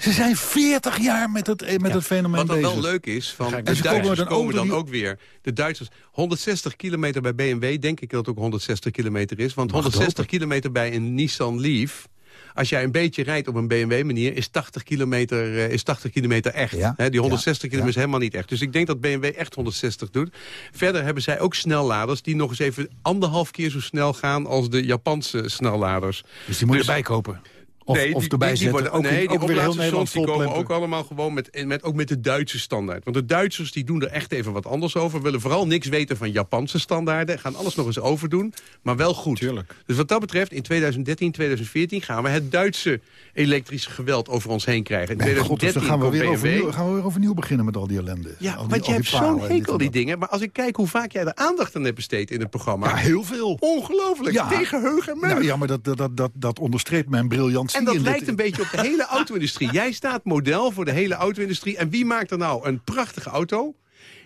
Speaker 4: Ze zijn 40 jaar met het, met het fenomeen
Speaker 6: Wat dan
Speaker 4: bezig.
Speaker 6: wel leuk is, van
Speaker 5: En
Speaker 6: de
Speaker 4: ze komen
Speaker 6: Duitsers komen dan
Speaker 4: die-
Speaker 6: ook weer. De Duitsers, 160 kilometer bij BMW, denk ik dat het ook 160 kilometer is. Want
Speaker 4: Mag het
Speaker 6: 160
Speaker 4: hopen.
Speaker 6: kilometer bij een Nissan Leaf... Als jij een beetje rijdt op een BMW-manier, is 80 kilometer, eh, is 80 kilometer echt.
Speaker 4: Ja,
Speaker 6: die 160
Speaker 4: ja,
Speaker 6: kilometer is helemaal niet echt. Dus ik denk dat BMW echt 160 doet. Verder hebben zij ook snelladers die nog eens even anderhalf keer zo snel gaan als de Japanse snelladers.
Speaker 4: Dus die moet je
Speaker 6: Dus-
Speaker 4: erbij kopen. Of,
Speaker 6: nee,
Speaker 4: of
Speaker 6: die,
Speaker 4: erbij
Speaker 6: die, die
Speaker 4: zetten.
Speaker 6: worden,
Speaker 4: ook,
Speaker 6: nee, die
Speaker 4: ook weer heel Nederland
Speaker 6: opslaadstations die komen ook allemaal gewoon met, met, ook met de Duitse standaard. Want de Duitsers die doen er echt even wat anders over. Willen vooral niks weten van Japanse standaarden. Gaan alles nog eens overdoen, maar wel goed.
Speaker 5: Tuurlijk.
Speaker 6: Dus wat dat betreft, in 2013, 2014 gaan we het Duitse elektrische geweld over ons heen krijgen. In
Speaker 4: Nee, god, dus
Speaker 6: 2013
Speaker 4: dan gaan we, weer overnieuw, gaan we weer overnieuw beginnen met al die ellende.
Speaker 6: Ja,
Speaker 4: die,
Speaker 6: want je hebt zo'n hekel die dingen. Maar als ik kijk hoe vaak jij er aandacht aan hebt besteed in het programma...
Speaker 4: Ja, heel veel.
Speaker 6: Ongelooflijk,
Speaker 4: Ja.
Speaker 6: tegen heug en meug.
Speaker 4: Nou, ja, maar dat, dat, dat, dat onderstreept mijn briljantie.
Speaker 6: En dat
Speaker 4: dit-
Speaker 6: lijkt een beetje op de hele auto-industrie. Jij staat model voor de hele auto-industrie. En wie maakt er nou een prachtige auto?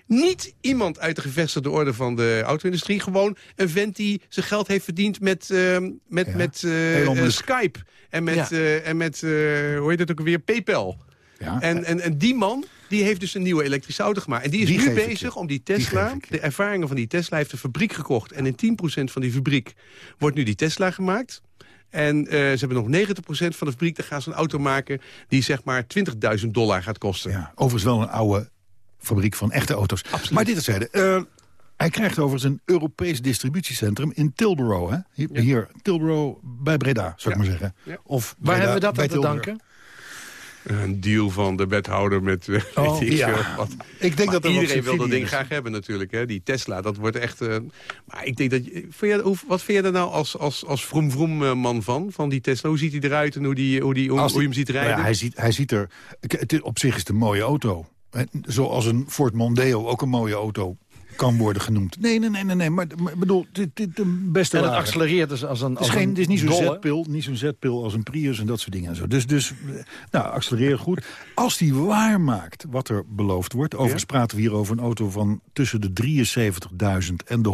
Speaker 6: Niet iemand uit de gevestigde orde van de auto-industrie. Gewoon een vent die zijn geld heeft verdiend met, ehm, met,
Speaker 4: Ja.
Speaker 6: met eh, eh. Skype. En met,
Speaker 5: Ja.
Speaker 6: eh, en met eh, hoe heet het ook alweer, PayPal.
Speaker 4: Ja,
Speaker 6: En, en, en die man die heeft dus een nieuwe elektrische auto gemaakt. En die is
Speaker 4: Die
Speaker 6: nu bezig om die Tesla... de ervaringen van die Tesla heeft een fabriek gekocht. En in 10% van die fabriek wordt nu die Tesla gemaakt. En eh, ze hebben nog 90% van de fabriek. Daar gaan ze een auto maken die zeg maar 20.000 dollar gaat kosten.
Speaker 4: ja, overigens wel een oude fabriek van echte auto's. Maar dit terzijde. eh hij krijgt overigens een Europees distributiecentrum in Tilborough. Hè? Hier, hier, Tilborough bij Breda, zou ik
Speaker 6: Ja.
Speaker 4: maar zeggen.
Speaker 6: Ja.
Speaker 4: Of
Speaker 5: Waar
Speaker 4: Breda
Speaker 5: hebben we dat aan te danken?
Speaker 6: Een deal van de wethouder met... eh,
Speaker 4: Oh,
Speaker 6: weet ik
Speaker 4: ja.
Speaker 6: wat.
Speaker 4: Ik denk
Speaker 6: Maar
Speaker 4: dat er
Speaker 6: iedereen wil dat ding
Speaker 4: is.
Speaker 6: graag hebben natuurlijk. Hè? Die Tesla, dat wordt echt... eh, maar ik denk dat... Vind je, hoe, wat vind je er nou als, als, als vroom vroom eh, man van? Van die Tesla? Hoe ziet hij eruit en hoe, die, hoe, die, hoe, je hem ziet rijden?
Speaker 4: ja, hij, ziet, hij ziet er... Op zich is het een mooie auto. Hè, Zoals een Ford Mondeo ook een mooie auto kan worden genoemd. Nee, nee, nee, nee. nee maar maar ik bedoel, dit, dit de beste
Speaker 5: En het accelereert dus als een
Speaker 4: Het is, geen,
Speaker 5: een
Speaker 4: het is niet zo'n zetpil, niet zo'n zetpil als een Prius en dat soort dingen en zo. Dus, dus nou, accelereer goed. Als die waar maakt wat er beloofd wordt... overigens praten we hier over een auto van tussen de 73.000 en de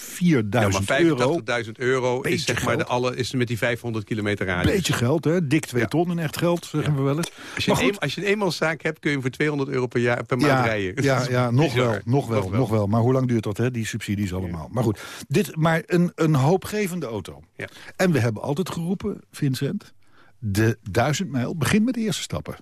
Speaker 4: 104.000
Speaker 6: ja, maar
Speaker 4: euro.
Speaker 6: 85.000 euro
Speaker 4: Beetje
Speaker 6: is, zeg maar de alle, is met die 500 kilometer radius.
Speaker 4: Beetje geld, hè? Dik 2
Speaker 6: Ja.
Speaker 4: ton in echt geld, zeggen we wel eens.
Speaker 6: Als je,
Speaker 4: Maar
Speaker 6: een,
Speaker 4: goed,
Speaker 6: als je een eenmanszaak hebt, kun je hem voor 200 euro per, jaar, per maand rijden.
Speaker 4: Ja, ja nog, wel, nog wel, nog wel. Maar hoe lang duurt dat, hè? Die subsidies allemaal. Maar goed, dit, maar een, een hoopgevende auto.
Speaker 6: Ja.
Speaker 4: En we hebben altijd geroepen, Vincent... de duizend mijl begint met de eerste stappen.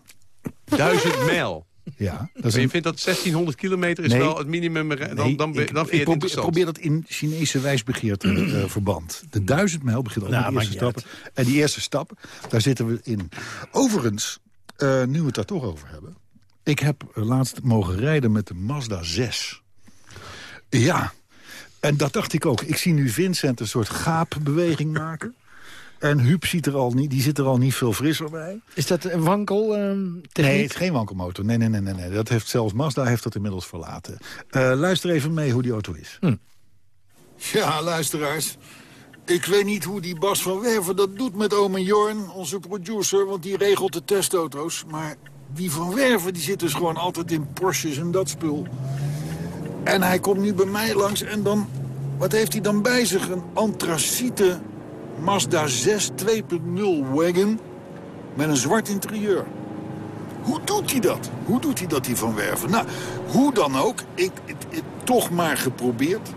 Speaker 6: Duizend mijl.
Speaker 4: Ja, dat
Speaker 6: Maar je
Speaker 4: een-
Speaker 6: vindt dat 1600 kilometer is
Speaker 4: Nee.
Speaker 6: wel het minimum. Dan,
Speaker 4: Nee,
Speaker 6: dan, ben-
Speaker 4: ik,
Speaker 6: dan vind je
Speaker 4: ik
Speaker 6: het
Speaker 4: probeer, probeer dat in Chinese wijsbegeerte eh, verband. De duizend mijl begint al
Speaker 5: Nou,
Speaker 4: met de eerste stappen. En die eerste stap, daar zitten we in. Overigens, eh, nu we het daar toch over hebben. Ik heb eh, laatst mogen rijden met de Mazda 6. Ja, en dat dacht ik ook. Ik zie nu Vincent een soort gaapbeweging maken. En Huub ziet er al niet, die zit er al niet veel frisser bij.
Speaker 5: Is dat een wankel ehm, techniek?
Speaker 4: Nee, het is geen wankelmotor. Nee, nee, nee, nee, nee. Dat heeft zelfs Mazda heeft dat inmiddels verlaten. Eh, luister even mee hoe die auto is. Ja, luisteraars. Ik weet niet hoe die Bas van Werven dat doet met oom en Jorn, onze producer, want die regelt de testauto's. Maar die van Werven die zit dus gewoon altijd in Porsches en dat spul. En hij komt nu bij mij langs en dan... Wat heeft hij dan bij zich? Een antraciete Mazda 6 2.0 wagon met een zwart interieur. Hoe doet hij dat? Hoe doet hij dat, die Van Werven? Nou, hoe dan ook, ik, ik, ik- toch maar geprobeerd.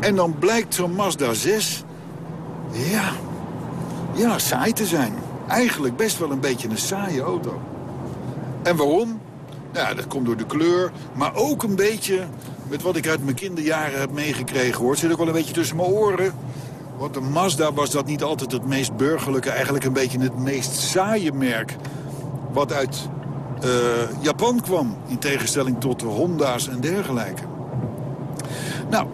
Speaker 4: En dan blijkt zo'n Mazda 6... Ja, ja, saai te zijn. Eigenlijk best wel een beetje een saaie auto. En waarom? Ja, dat komt door de kleur, maar ook een beetje... met wat ik uit mijn kinderjaren heb meegekregen, hoor. Zit ook wel een beetje tussen mijn oren. Want de Mazda was dat niet altijd het meest burgerlijke... eigenlijk een beetje het meest saaie merk wat uit eh, Japan kwam. In tegenstelling tot de Honda's en dergelijke. Nou,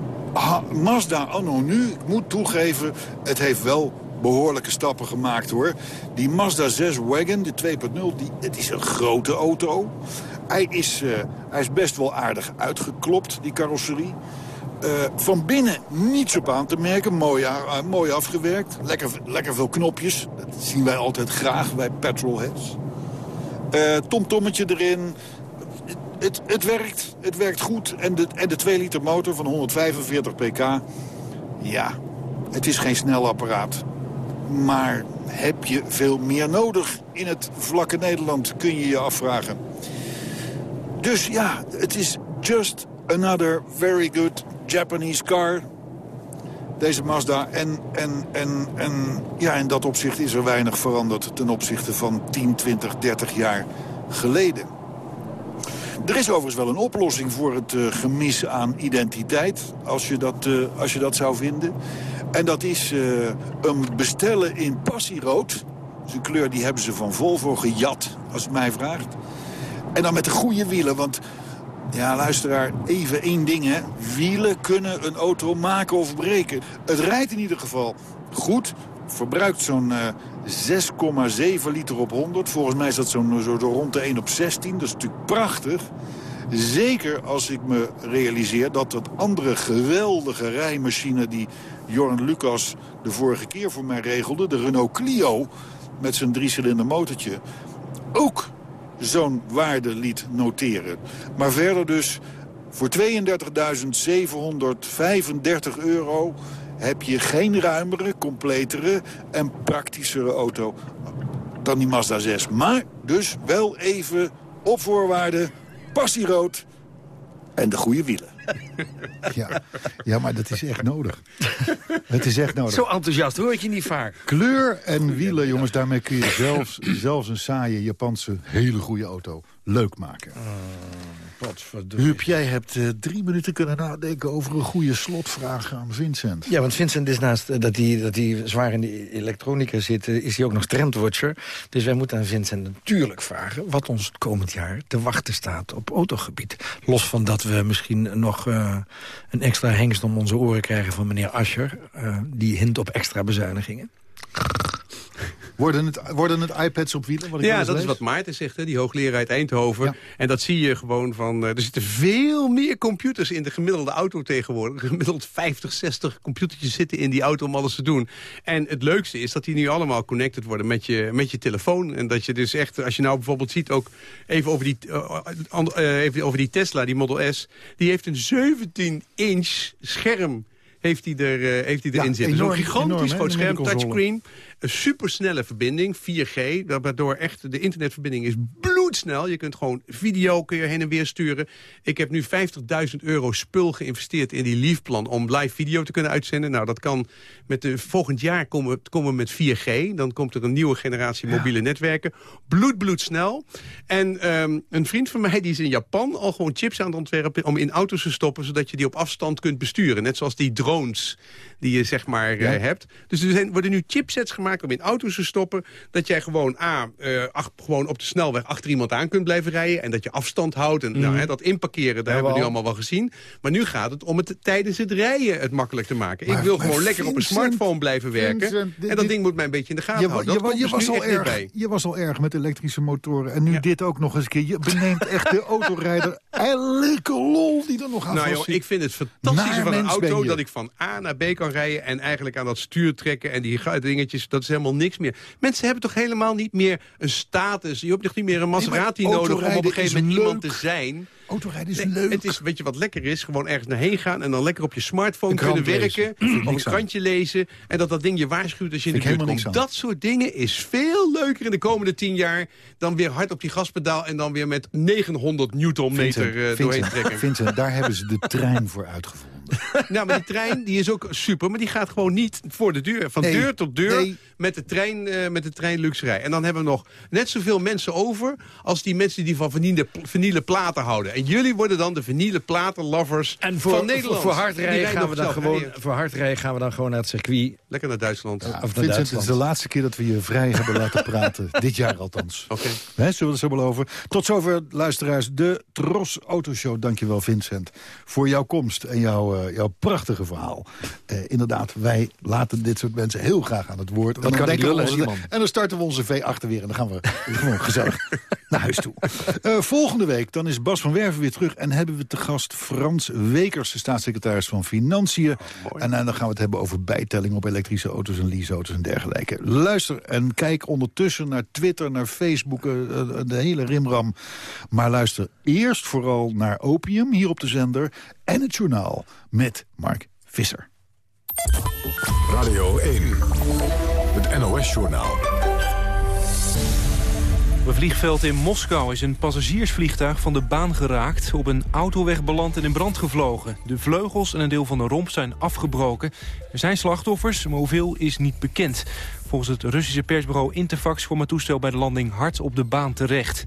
Speaker 4: Mazda anno nu, ik moet toegeven... het heeft wel behoorlijke stappen gemaakt, hoor. Die Mazda 6 Wagon, de 2.0, die- het is een grote auto. Hij is, eh, hij is best wel aardig uitgeklopt, die carrosserie. Eh, van binnen niets op aan te merken. Mooi, a- mooi afgewerkt. Lekker, lekker veel knopjes. Dat zien wij altijd graag bij petrolheads. Eh tomtommetje erin. Het, het werkt. Het werkt goed. En de, en de 2 liter motor van 145 pk. Ja, het is geen snel apparaat. Maar heb je veel meer nodig in het vlakke Nederland, kun je je afvragen. Dus ja, het is just another very good Japanese car. Deze Mazda. En, en, en, en ja, in dat opzicht is er weinig veranderd ten opzichte van 10, 20, 30 jaar geleden. Er is overigens wel een oplossing voor het eh, gemis aan identiteit, als je dat, eh, als je dat zou vinden. En dat is een bestellen in passierood. Dat is een kleur die hebben ze van Volvo gejat, als het mij vraagt. En dan met de goede wielen, want... Ja, luisteraar, even één ding, hè. Wielen kunnen een auto maken of breken. Het rijdt in ieder geval goed. Verbruikt zo'n uh, 6,7 liter op 100. Volgens mij is dat zo'n zo rond de 1 op 16. Dat is natuurlijk prachtig. Zeker als ik me realiseer dat dat andere geweldige rijmachine... die Jorn Lucas de vorige keer voor mij regelde... de Renault Clio met zijn driecilinder motortje... ook zo'n waarde liet noteren. Maar verder dus voor 32.735 euro heb je geen ruimere, completere en praktischere auto dan die Mazda 6. Maar dus wel even op voorwaarden passierood en de goede wielen.
Speaker 7: Ja, ja, maar dat is echt nodig. Het is echt nodig.
Speaker 5: Zo enthousiast hoor ik je niet vaak.
Speaker 7: Kleur en wielen, jongens, daarmee kun je zelfs, zelfs een saaie Japanse hele goede auto leuk maken. Uh. Huub, jij hebt uh, drie minuten kunnen nadenken over een goede slotvraag aan Vincent.
Speaker 5: Ja, want Vincent is naast uh, dat hij dat zwaar in de elektronica zit... Uh, is hij ook nog trendwatcher. Dus wij moeten aan Vincent natuurlijk vragen... wat ons het komend jaar te wachten staat op autogebied. Los van dat we misschien nog een extra hengst om onze oren krijgen... van meneer Ascher, die hint op extra bezuinigingen.
Speaker 7: Worden het, worden het iPads op wielen? Wat ik
Speaker 6: ja, dat is wat Maarten zegt, hè, die hoogleraar uit Eindhoven. En dat zie je gewoon van... Uh, er zitten veel meer computers in de gemiddelde auto tegenwoordig. Gemiddeld 50, 60 computertjes zitten in die auto om alles te doen. En het leukste is dat die nu allemaal connected worden met je, met je telefoon. En dat je dus echt, als je nou bijvoorbeeld ziet ook... even over die, uh, even over die Tesla, die Model S... die heeft een 17-inch scherm heeft hij, er, heeft hij erin zitten. Zo'n gigantisch groot scherm, touchscreen. Een supersnelle verbinding, 4G, waardoor echt de internetverbinding is bloedsnel. Je kunt gewoon video kun je heen en weer sturen. Ik heb nu 50.000 euro spul geïnvesteerd in die Liefplan om live video te kunnen uitzenden. Nou, dat kan met de volgend jaar komen, komen we met 4G. Dan komt er een nieuwe generatie mobiele netwerken. Bloed, bloedsnel. En um, een vriend van mij die is in Japan al gewoon chips aan het ontwerpen om in auto's te stoppen, zodat je die op afstand kunt besturen. Net zoals die drones die je zeg maar ja. uh, hebt. Dus er zijn, worden nu chipsets gemaakt om in auto's te stoppen. Dat jij gewoon, A, ach, gewoon op de snelweg achter iemand aan kunt blijven rijden. En dat je afstand houdt. En mm. nou, hè, dat inparkeren, daar ja, hebben we nu allemaal wel gezien. Maar nu gaat het om het tijdens het rijden het makkelijk te maken. Maar, ik wil gewoon lekker op een smartphone blijven werken. Vincent, dit, en dat ding moet mij een beetje in de gaten
Speaker 7: je,
Speaker 6: houden.
Speaker 7: Je,
Speaker 6: dat
Speaker 7: je, was al erg, je was al erg met elektrische motoren. En nu ja. dit ook nog eens een keer. Je beneemt echt de autorijder elke lol die er nog aan
Speaker 6: nou, joh, Ik vind het fantastische van een auto dat ik van A naar B kan rijden... en eigenlijk aan dat stuur trekken en die dingetjes, dat is helemaal niks meer. Mensen hebben toch helemaal niet meer een status. Je hebt toch niet meer een Maserati nee, nodig om op een gegeven moment iemand te zijn.
Speaker 7: Autorijden is
Speaker 6: nee,
Speaker 7: leuk.
Speaker 6: Het is, weet je wat lekker is? Gewoon ergens naar heen gaan en dan lekker op je smartphone kunnen werken. Of een krantje lezen. En dat dat ding je waarschuwt als je in de buurt komt. Dat soort dingen is veel leuker in de komende tien jaar... dan weer hard op die gaspedaal en dan weer met 900 newtonmeter uh, doorheen trekken.
Speaker 7: Vincent, daar hebben ze de trein voor uitgevonden.
Speaker 6: nou, maar die trein die is ook super. Maar die gaat gewoon niet voor de deur. Van nee, deur tot deur nee. met, de trein, uh, met de treinluxerij. En dan hebben we nog net zoveel mensen over... als die mensen die van vanille, vanille platen houden. En jullie worden dan de vanille platen lovers
Speaker 5: en voor,
Speaker 6: van Nederland.
Speaker 5: Voor, voor hardrijden gaan we dan gewoon, voor hardrijden gaan we dan gewoon naar het circuit.
Speaker 6: Lekker naar Duitsland.
Speaker 7: Ja, of naar Vincent, Duitsland. het is de laatste keer dat we je vrij hebben laten praten. Dit jaar althans.
Speaker 6: Oké.
Speaker 7: Okay. Zullen we het zo beloven. Tot zover, luisteraars, de Tros Autoshow. Dankjewel, Vincent, voor jouw komst en jouw, uh, jouw prachtige verhaal. Uh, inderdaad, wij laten dit soort mensen heel graag aan het woord.
Speaker 5: Dat en, dan kan lullen, onze,
Speaker 7: en dan starten we onze V8 weer en dan gaan we gewoon gezellig naar huis toe. Uh, volgende week dan is Bas van Werven weer terug en hebben we te gast Frans Wekers, de staatssecretaris van Financiën. Oh, en, en dan gaan we het hebben over bijtelling op elektrische auto's en leaseauto's en dergelijke. Luister en kijk ondertussen naar Twitter, naar Facebook, uh, de hele rimram. Maar luister eerst vooral naar Opium hier op de zender en het journaal met Mark Visser.
Speaker 3: Radio 1, het NOS-journaal.
Speaker 8: Op een vliegveld in Moskou is een passagiersvliegtuig van de baan geraakt... op een autoweg beland en in brand gevlogen. De vleugels en een deel van de romp zijn afgebroken. Er zijn slachtoffers, maar hoeveel is niet bekend. Volgens het Russische persbureau Interfax kwam het toestel bij de landing hard op de baan terecht.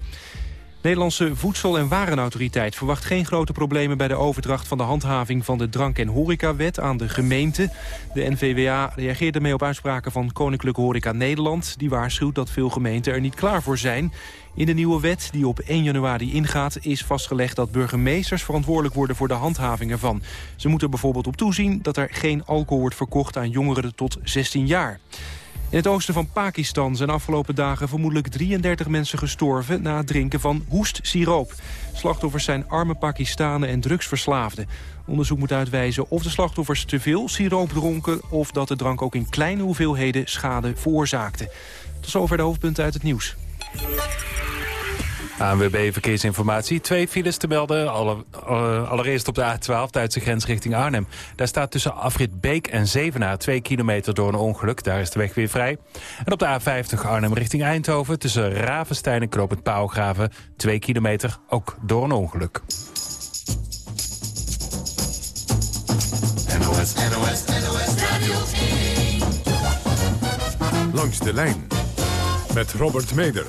Speaker 8: Nederlandse Voedsel- en Warenautoriteit verwacht geen grote problemen bij de overdracht van de handhaving van de drank- en horecawet aan de gemeente. De NVWA reageert ermee op uitspraken van Koninklijke Horeca Nederland. Die waarschuwt dat veel gemeenten er niet klaar voor zijn. In de nieuwe wet, die op 1 januari ingaat, is vastgelegd dat burgemeesters verantwoordelijk worden voor de handhaving ervan. Ze moeten bijvoorbeeld op toezien dat er geen alcohol wordt verkocht aan jongeren tot 16 jaar. In het oosten van Pakistan zijn afgelopen dagen vermoedelijk 33 mensen gestorven na het drinken van hoestsiroop. Slachtoffers zijn arme Pakistanen en drugsverslaafden. Onderzoek moet uitwijzen of de slachtoffers te veel siroop dronken... of dat de drank ook in kleine hoeveelheden schade veroorzaakte. Tot zover de hoofdpunten uit het nieuws.
Speaker 9: ANWB Verkeersinformatie. Twee files te melden. Alle, uh, allereerst op de A12, Duitse grens richting Arnhem. Daar staat tussen Afrit Beek en Zevenaar 2 kilometer door een ongeluk. Daar is de weg weer vrij. En op de A50 Arnhem richting Eindhoven... tussen Ravenstein en Knoopend Pauwgraven 2 kilometer, ook door een ongeluk.
Speaker 3: NOS, NOS, NOS Radio 1. Langs de lijn met Robert Meder.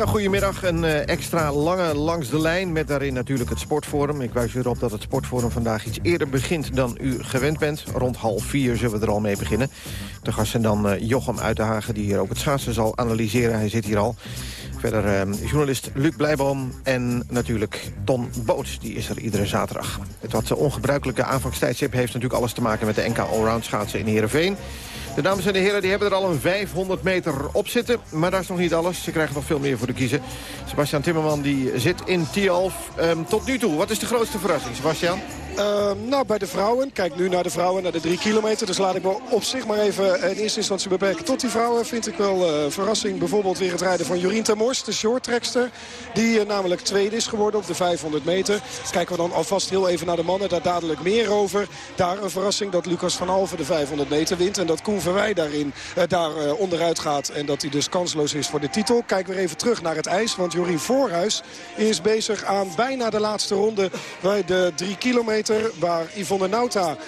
Speaker 10: Ja, goedemiddag. Een uh, extra lange langs de lijn met daarin natuurlijk het Sportforum. Ik wijs u erop dat het Sportforum vandaag iets eerder begint dan u gewend bent. Rond half vier zullen we er al mee beginnen. De gast zijn dan uh, Jochem Uitenhagen die hier ook het schaatsen zal analyseren. Hij zit hier al. Verder uh, journalist Luc Blijboom en natuurlijk Ton Boots. Die is er iedere zaterdag. Het wat ongebruikelijke aanvangstijdstip heeft natuurlijk alles te maken met de NK Allround schaatsen in Heerenveen. De dames en de heren die hebben er al een 500 meter op zitten. Maar dat is nog niet alles. Ze krijgen nog veel meer voor de kiezen. Sebastian Timmerman die zit in Tialf. Um, tot nu toe, wat is de grootste verrassing, Sebastian?
Speaker 11: Uh, nou, bij de vrouwen. Kijk nu naar de vrouwen, naar de drie kilometer. Dus laat ik me op zich maar even in eerste instantie beperken. Tot die vrouwen vind ik wel uh, verrassing. Bijvoorbeeld weer het rijden van Jorien Termors, de shorttrekster. Die uh, namelijk tweede is geworden op de 500 meter. Kijken we dan alvast heel even naar de mannen. Daar dadelijk meer over. Daar een verrassing dat Lucas van Alven de 500 meter wint. En dat Koen Verwij daarin daar onderuit gaat. En dat hij dus kansloos is voor de titel. Kijk weer even terug naar het ijs. Want Jorien Voorhuis is bezig aan bijna de laatste ronde. Bij de 3 kilometer waar Yvonne Nauta 4.11.50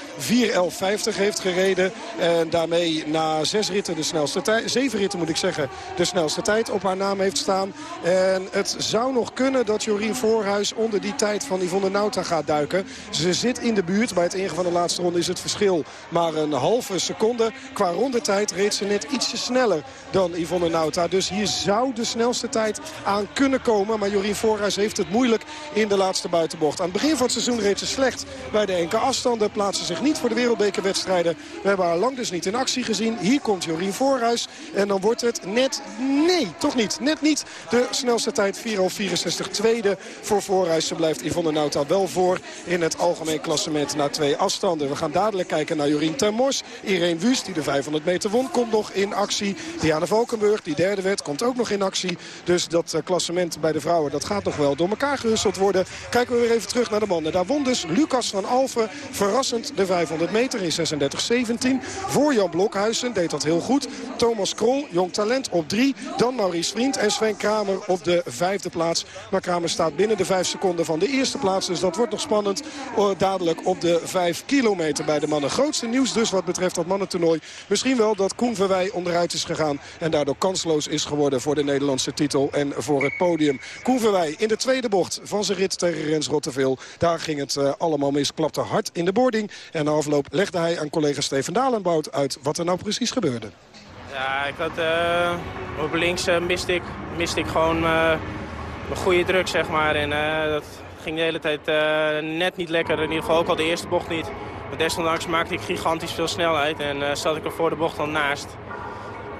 Speaker 11: heeft gereden. En daarmee na zes ritten de snelste tijd, zeven ritten moet ik zeggen, de snelste tijd op haar naam heeft staan. En het zou nog kunnen dat Jorien Voorhuis onder die tijd van Yvonne Nauta gaat duiken. Ze zit in de buurt. Bij het ingaan van de laatste ronde is het verschil maar een halve seconde. Qua rondetijd reed ze net ietsje sneller dan Yvonne Nauta. Dus hier zou de snelste tijd aan kunnen komen. Maar Jorien Voorhuis heeft het moeilijk in de laatste buitenbocht. Aan het begin van het seizoen reed ze slecht bij de enkele afstanden. Plaatsen zich niet voor de wereldbekerwedstrijden. We hebben haar lang dus niet in actie gezien. Hier komt Jorien Voorhuis. En dan wordt het net... Nee, toch niet. Net niet de snelste tijd. 4.64 tweede voor Voorhuis. Ze blijft Yvonne Nauta wel voor in het algemeen klassement na twee afstanden. We gaan dadelijk kijken naar Jorien Termors. Irene Wust, die de 500 meter won, komt nog in actie. Diana Valkenburg, die derde werd, komt ook nog in actie. Dus dat uh, klassement bij de vrouwen, dat gaat nog wel door elkaar gehusteld worden. Kijken we weer even terug naar de mannen. Daar won dus Lucas van Alphen verrassend de 500 meter in 36-17. Voor Jan Blokhuizen deed dat heel goed. Thomas Krol, jong talent, op drie. Dan Maurice Vriend en Sven Kramer op de vijfde plaats. Maar Kramer staat binnen de vijf seconden van de eerste plaats. Dus dat wordt nog spannend. Dadelijk op de vijf kilometer bij de mannen. Grootste nieuws dus wat betreft dat mannentoernooi. Misschien wel dat Koen Verwij onderuit is gegaan. En daardoor kansloos is geworden voor de Nederlandse titel en voor het podium. Koen Verwij in de tweede bocht van zijn rit tegen Rens Rotteveel. Daar ging het uh, allemaal mis. Klapte hard in de boarding. En na afloop legde hij aan collega Steven Dalenbout uit wat er nou precies gebeurde.
Speaker 12: Ja, ik had uh, op links uh, miste, ik, miste ik gewoon uh, een goede druk, zeg maar. En dat ging de hele tijd net niet lekker. In ieder geval ook al de eerste bocht niet. Maar desondanks maakte ik gigantisch veel snelheid. En zat ik er voor de bocht al naast.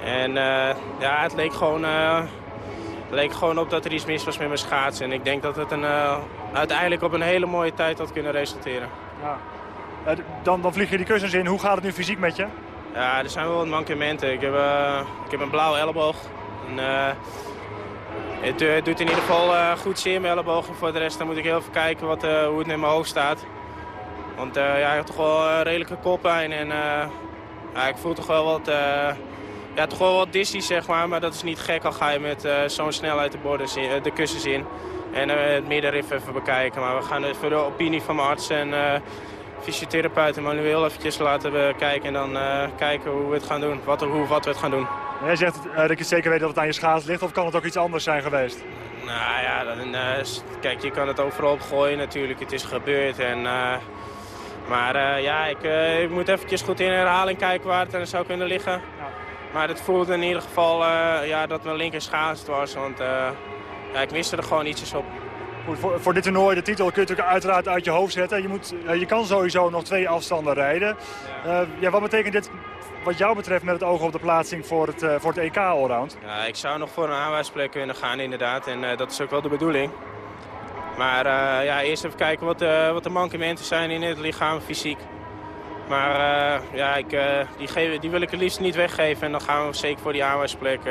Speaker 12: En ja, het leek gewoon, leek gewoon op dat er iets mis was met mijn schaatsen. En ik denk dat het een, uiteindelijk op een hele mooie tijd had kunnen resulteren.
Speaker 13: Ja. Dan, dan vlieg je die kussens in. Hoe gaat het nu fysiek met je?
Speaker 12: Ja, er zijn wel wat mankementen. Ik heb, uh, ik heb een blauwe elleboog. En, uh, het, uh, het, doet in ieder geval goed zeer mijn elleboog. En voor de rest dan moet ik heel even kijken wat, hoe het met mijn hoofd staat. Want ja, ik heb toch wel redelijke koppijn. En ja, ik voel toch wel wat, ja, toch wel wat dizzy, zeg maar. Maar dat is niet gek al ga je met zo'n snelheid de, borden, de kussens in. En het middenrif even bekijken. Maar we gaan even de opinie van mijn arts en fysiotherapeut en manueel eventjes laten kijken en dan kijken hoe we het gaan doen. Wat, hoe, wat we het gaan doen.
Speaker 13: Jij zegt dat je zeker weet dat het aan je schaats ligt of kan het ook iets anders zijn geweest?
Speaker 12: Nou ja, dan, kijk, je kan het overal opgooien natuurlijk. Het is gebeurd en... maar ja, ik, ik, moet eventjes goed in herhaling kijken waar het zou kunnen liggen. Maar het voelde in ieder geval uh, ja, dat mijn linker schaats was. Want ja, ik miste er gewoon ietsjes op.
Speaker 13: Goed, voor, voor, dit toernooi, de titel, kun je natuurlijk uiteraard uit je hoofd zetten. Je, moet, uh, je kan sowieso nog twee afstanden rijden. Ja. ja. wat betekent dit wat jou betreft met het oog op de plaatsing voor het, voor het EK allround?
Speaker 12: Ja, ik zou nog voor een aanwijsplek kunnen gaan inderdaad. En dat is ook wel de bedoeling. Maar ja, eerst even kijken wat, wat de mankementen zijn in het lichaam, fysiek. Maar ja, ik, die, die, wil ik het liefst niet weggeven. En dan gaan we zeker voor die aanwijsplek.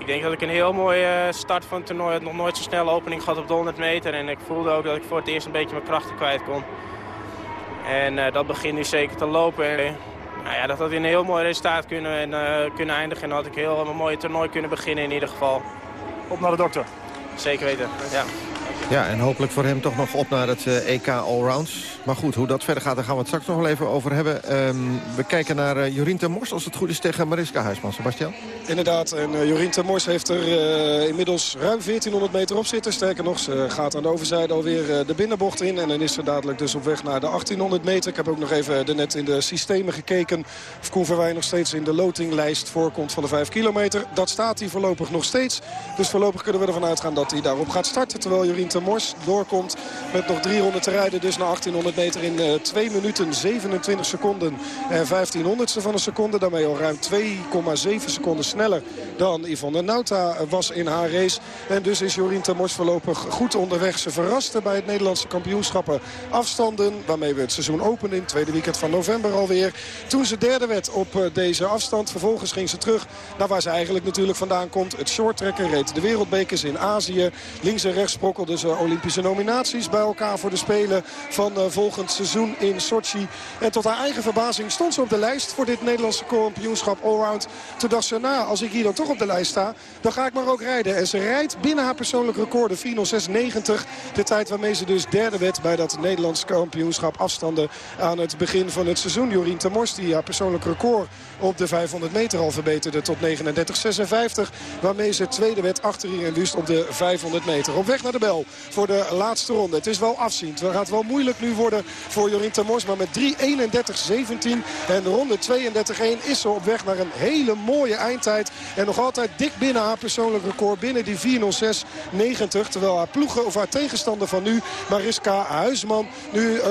Speaker 12: Ik denk dat ik een heel mooie start van het toernooi had. Nog nooit zo snel opening gehad op de 100 meter. En ik voelde ook dat ik voor het eerst een beetje mijn krachten kwijt kon. En dat begint nu zeker te lopen. En, nou ja, dat had een heel mooi resultaat kunnen, en, kunnen eindigen. En dan had ik heel een mooie toernooi kunnen beginnen in ieder geval.
Speaker 13: Op naar de dokter.
Speaker 12: Zeker weten, ja.
Speaker 10: Ja, en hopelijk voor hem toch nog op naar het EK Allrounds. Maar goed, hoe dat verder gaat, daar gaan we het straks nog wel even over hebben. Um, we kijken naar uh, Jorien Mors, als het goed is, tegen Mariska Huisman. Sebastian?
Speaker 11: Inderdaad, en uh, Jorien Mors heeft er uh, inmiddels ruim 1400 meter op zitten. Sterker nog, ze gaat aan de overzijde alweer de binnenbocht in. En dan is ze dadelijk dus op weg naar de 1800 meter. Ik heb ook nog even net in de systemen gekeken... of Koen Verwij nog steeds in de lotinglijst voorkomt van de 5 kilometer. Dat staat hij voorlopig nog steeds. Dus voorlopig kunnen we ervan uitgaan dat hij daarop gaat starten. Terwijl Jorien Mors doorkomt met nog drie ronden te rijden. Dus naar 1800 meter in 2 eh, minuten 27 seconden en 1500ste van een seconde. Daarmee al ruim 2,7 seconden sneller dan Yvonne Nauta was in haar race. En dus is Jorien Temors voorlopig goed onderweg. Ze verraste bij het Nederlandse kampioenschappen afstanden. Waarmee we het seizoen openen in het tweede weekend van november alweer. Toen ze derde werd op eh, deze afstand. Vervolgens ging ze terug naar waar ze eigenlijk natuurlijk vandaan komt. Het shorttrekken reed de wereldbekers in Azië. Links en rechts sprokkelden ze Olympische nominaties bij elkaar voor de Spelen van uh, volgend seizoen in Sochi. En tot haar eigen verbazing stond ze op de lijst voor dit Nederlandse kampioenschap allround. Toen dacht ze, nou, als ik hier dan toch op de lijst sta, dan ga ik maar ook rijden. En ze rijdt binnen haar persoonlijk record, de 406.90. De tijd waarmee ze dus derde werd bij dat Nederlandse kampioenschap afstanden aan het begin van het seizoen. Jorien Temors, die haar persoonlijk record op de 500 meter al verbeterde tot 39.56. Waarmee ze tweede werd achter Irene Wust op de 500 meter. Op weg naar de bel voor de laatste ronde. Het is wel afziend. Het gaat wel moeilijk nu worden voor Jorien Tamors. Maar met 3.31.17 en ronde 32.1 is ze op weg naar een hele mooie eindtijd. En nog altijd dik binnen haar persoonlijk record. Binnen die 4.06.90. Terwijl haar ploegen of haar tegenstander van nu, Mariska Huisman, nu uh,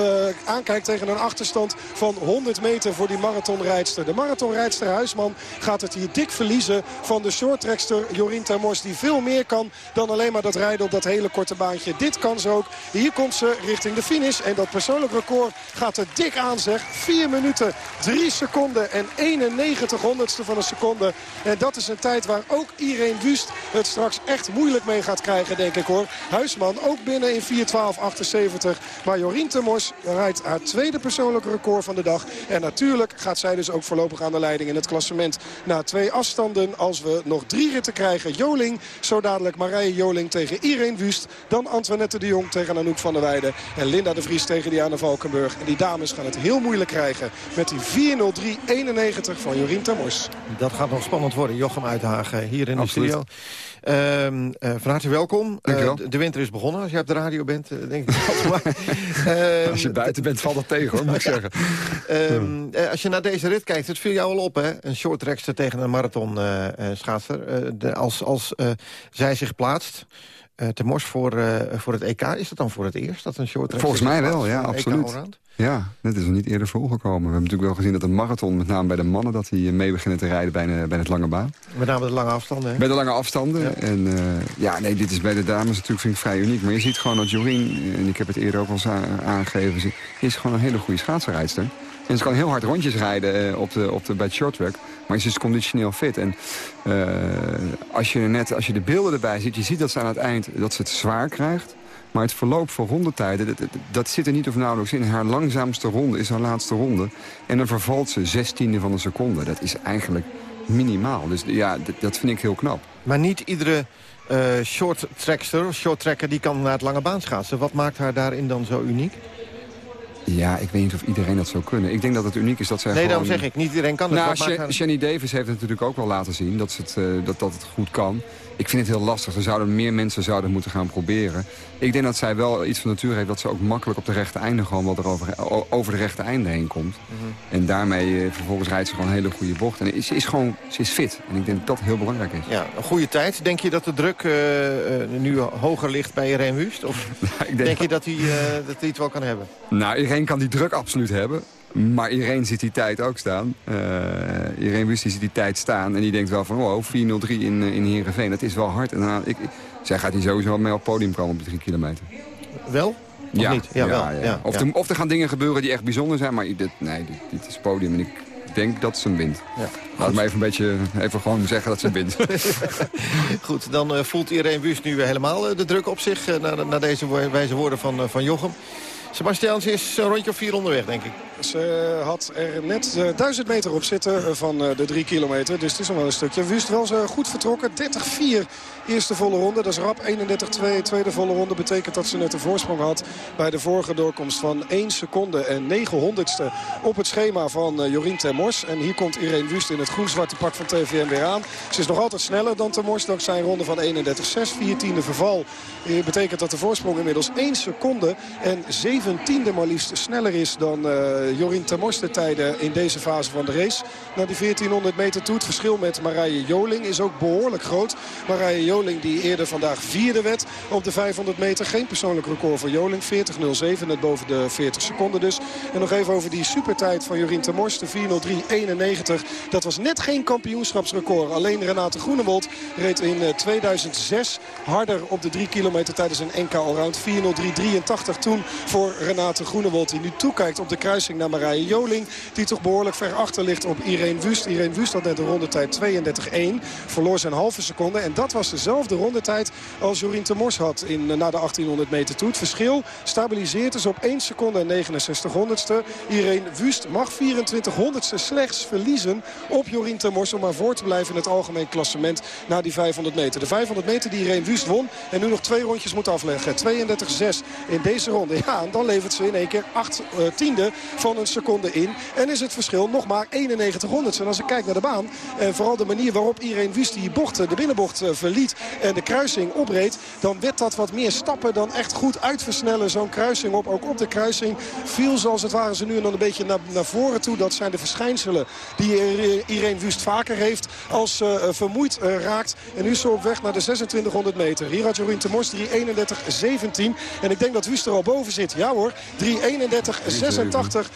Speaker 11: aankijkt tegen een achterstand van 100 meter voor die marathonrijdster. De marathonrijdster Huisman gaat het hier dik verliezen van de shorttrekster Jorien Termors. Die veel meer kan dan alleen maar dat rijden op dat hele korte baantje. Dit kan ze ook. Hier komt ze richting de finish. En dat persoonlijk record gaat er dik aan zeg. 4 minuten, 3 seconden en 91 honderdste van een seconde. En dat is een tijd waar ook Irene Wust het straks echt moeilijk mee gaat krijgen, denk ik hoor. Huisman ook binnen in 4.12.78. Maar Jorien Temors rijdt haar tweede persoonlijke record van de dag. En natuurlijk gaat zij dus ook voorlopig aan de leiding in het klassement. Na twee afstanden, als we nog drie ritten krijgen. Joling, zo dadelijk Marije Joling tegen Irene Wust. Dan Antoinette de Jong tegen Anouk van der Weijden. En Linda de Vries tegen Diana Valkenburg. En die dames gaan het heel moeilijk krijgen met die 4.03.91 van Jorien Tamors.
Speaker 10: Dat gaat nog spannend worden. Jochem Uithagen hier in Absoluut. de studio. Uh, uh, van harte welkom. Uh, de winter is begonnen als je op de radio bent, uh, denk ik.
Speaker 14: als je buiten bent, valt het tegen, hoor, moet ik zeggen.
Speaker 10: Ehm, als je naar deze rit kijkt, het viel jou al op, hè? Een short tegen een marathon schaatser. als als zij zich plaatst... Uh, te mors voor, uh, voor het EK. Is dat dan voor het eerst dat een short
Speaker 14: Volgens mij wel, ja, absoluut. Ja, dat is er niet eerder voorgekomen. We hebben natuurlijk wel gezien dat de marathon, met name bij de mannen... dat die mee beginnen te rijden bij, bij het lange baan.
Speaker 10: Met name de lange afstanden, hè?
Speaker 14: Bij de lange afstanden. Ja. En uh, ja, nee, dit is bij de dames natuurlijk vind ik vrij uniek. Maar je ziet gewoon dat Jorien, en ik heb het eerder ook al aangegeven... Is gewoon een hele goede schaatsrijdster. En ze kan heel hard rondjes rijden op de, op de, bij het shorttrack. Maar ze is conditioneel fit. En uh, als, je net, als je de beelden erbij ziet, je ziet dat ze aan het eind dat ze het zwaar krijgt. Maar het verloop van rondetijden, dat, dat, zit er niet of nauwelijks in. Haar langzaamste ronde is haar laatste ronde. En dan vervalt ze zestiende van een seconde. Dat is eigenlijk minimaal. Dus ja, dat, vind ik heel knap.
Speaker 10: Maar niet iedere uh, short trackster, short tracker, die kan naar het lange baan schaatsen. Wat maakt haar daarin dan zo uniek?
Speaker 14: Ja, ik weet niet of iedereen dat zou kunnen. Ik denk dat het uniek is dat zij
Speaker 10: Nee,
Speaker 14: gewoon...
Speaker 10: daarom zeg ik, niet iedereen kan het.
Speaker 14: Nou, Shani Davis heeft het natuurlijk ook wel laten zien dat, ze het, eh, dat, dat het goed kan. Ik vind het heel lastig. Er zouden meer mensen zouden moeten gaan proberen. Ik denk dat zij wel iets van natuur heeft dat ze ook makkelijk op de rechte einde gewoon wel erover, o- over de rechte einde heen komt.
Speaker 10: Mhm.
Speaker 14: En daarmee eh, vervolgens rijdt ze gewoon een hele goede bocht. En ze is gewoon, ze is fit. En ik denk dat dat heel belangrijk is.
Speaker 10: Ja, een goede tijd. Denk je dat de druk eh, eh, nu hoger ligt bij Irene Wust? Of
Speaker 14: ik
Speaker 10: denk, je dat hij, dat hij het wel kan hebben?
Speaker 14: Nou, iedereen kan die druk absoluut hebben. Maar iedereen ziet die tijd ook staan. Eh iedereen wist die ziet die tijd staan. En die denkt wel van, wow, 403 in, eh, in Heerenveen. Dat is wel hard. En, dan- ik, zij gaat hier sowieso mee op het podium komen op die drie kilometer.
Speaker 10: Wel? Of
Speaker 14: ja,
Speaker 10: niet? Ja, wel. Ja,
Speaker 14: of. Er, of er gaan dingen gebeuren die echt bijzonder zijn. Maar dit, nee, dit, dit is podium. En ik denk dat ze hem wint.
Speaker 10: Ja.
Speaker 14: Laat maar even een beetje even gewoon zeggen dat ze hem wint.
Speaker 10: Goed, dan eh, voelt Irene Wust nu weer helemaal de druk op zich... eh, na, na deze wijze woorden van, van Jochem. Sebastian, is een rondje of vier onderweg, denk ik.
Speaker 11: Ze had er net eh, 1000 meter op zitten eh, van eh, de 3 kilometer. Dus het is nog wel een stukje. Wust wel ze goed vertrokken. 30-4 eerste volle ronde. Dat is rap 31-2 tweede volle ronde. Betekent dat ze net een voorsprong had bij de vorige doorkomst van 1 seconde en 9 honderdste op het schema van eh, Jorien Termors. En hier komt Irene Wust in het groen-zwarte pak van TVM weer aan. Ze is nog altijd sneller dan Termors. Dankzij een ronde van 31-6. 14e verval eh, betekent dat de voorsprong inmiddels 1 seconde en 17e maar liefst sneller is dan eh Jorien Termors de tijden in deze fase van de race. Naar die 1400 meter toe. Het verschil met Marije Joling is ook behoorlijk groot. Marije Joling die eerder vandaag vierde werd op de 500 meter. Geen persoonlijk record voor Joling. 40.07, net boven de 40 seconden dus. En nog even over die supertijd van Jorien Termors. De 403.91. Dat was net geen kampioenschapsrecord. Alleen Renate Groenewold reed in eh, 2006 harder op de 3 kilometer tijdens een NK Allround. 403.83 toen voor Renate Groenewold. Die nu toekijkt op de kruising naar Marije Joling. Die toch behoorlijk ver achter ligt op Irene Wust. Irene Wust had net een rondetijd 32.1. Verloor zijn halve seconde. En dat was dezelfde rondetijd als Jorien Temors had in, na de 1800 meter toe. Het verschil stabiliseert dus op 1 seconde en 69 honderdste. Irene Wust mag 24 honderdste slechts verliezen op Jorien Temors... om maar voor te blijven in het algemeen klassement na die 500 meter. De 500 meter die Irene Wust won en nu nog twee rondjes moet afleggen. 32-6 in deze ronde. Ja, en dan levert ze in één keer 8 eh, tiende van een seconde in. En is het verschil nog maar 91 honderdste. En als ik kijk naar de baan en vooral de manier waarop Irene Wust die bocht, de binnenbocht eh, verliet... en de kruising opreed, dan werd dat wat meer stappen dan echt goed uitversnellen. Zo'n kruising op, ook op de kruising viel zoals het ware ze nu en dan een beetje naar, naar voren toe. Dat zijn de verschijnselen die Irene Wust vaker heeft als eh, vermoeid eh, raakt. En nu is op weg naar de 2600 meter. Hier had Jorien Temors 3.31.17. En ik denk dat Wust er al boven zit. Ja hoor, 3.31.86.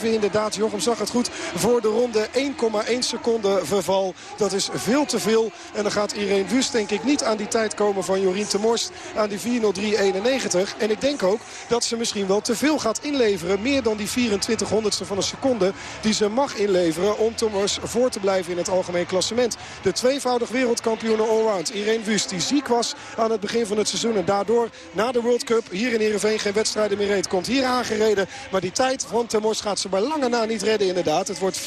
Speaker 11: 33.7 inderdaad. Jochem zag het goed voor de ronde. 1,1 seconde verval. Dat is veel te veel. En dan gaat Irene Wust denk ik niet aan die tijd komen van Jorien Temors. Aan die 4.03.91. En ik denk ook dat ze misschien wel te veel gaat inleveren. Meer dan die 24 honderdste van een seconde die ze mag inleveren om Temors voor te blijven in het algemeen klassement. De tweevoudig wereldkampioen allround Irene Wust die ziek was aan het begin van het seizoen. En daardoor na de World Cup hier in Heerenveen geen wedstrijden meer reed. Komt hier aangereden. Maar die tijd van Temors gaat ze bij lange na niet redden inderdaad. Het wordt 4.06.45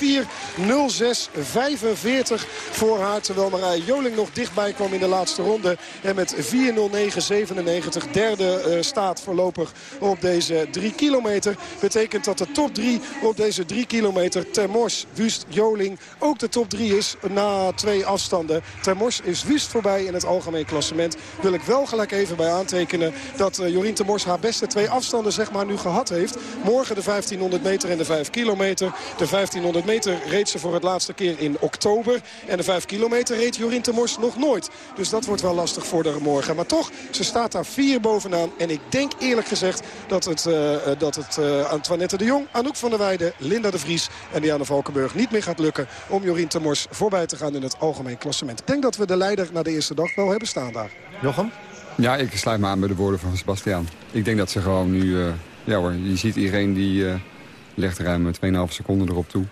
Speaker 11: voor haar. Terwijl Marije Joling nog dichtbij kwam in de laatste ronde. En met 4.09.97 derde eh, staat voorlopig op deze 3 kilometer. Betekent dat de top 3 op deze 3 kilometer Termors, Wust, Joling ook de top 3 is na twee afstanden. Termors is Wust voorbij in het algemeen klassement. Wil ik wel gelijk even bij aantekenen dat eh, Jorien Termors haar beste twee afstanden zeg maar nu gehad heeft. Morgen de 1500 meter en de 5 kilometer. De 1500 meter reed ze voor het laatste keer in oktober. En de 5 kilometer reed Jorien Termors nog nooit. Dus dat wordt wel lastig voor de morgen. Maar toch, ze staat daar vier bovenaan. En ik denk eerlijk gezegd dat het, eh, eh, dat het eh, Antoinette de Jong, Anouk van der Weijden, Linda de Vries en Diana Valkenburg niet meer gaat lukken om Jorien Termors voorbij te gaan in het algemeen klassement. Ik denk dat we de leider na de eerste dag wel hebben staan daar.
Speaker 10: Jochem?
Speaker 14: Ja, ik sluit me aan bij de woorden van Sebastian. Ik denk dat ze gewoon nu... eh, ja hoor, je ziet iedereen die eh, legt ruim 2,5 seconden erop toe.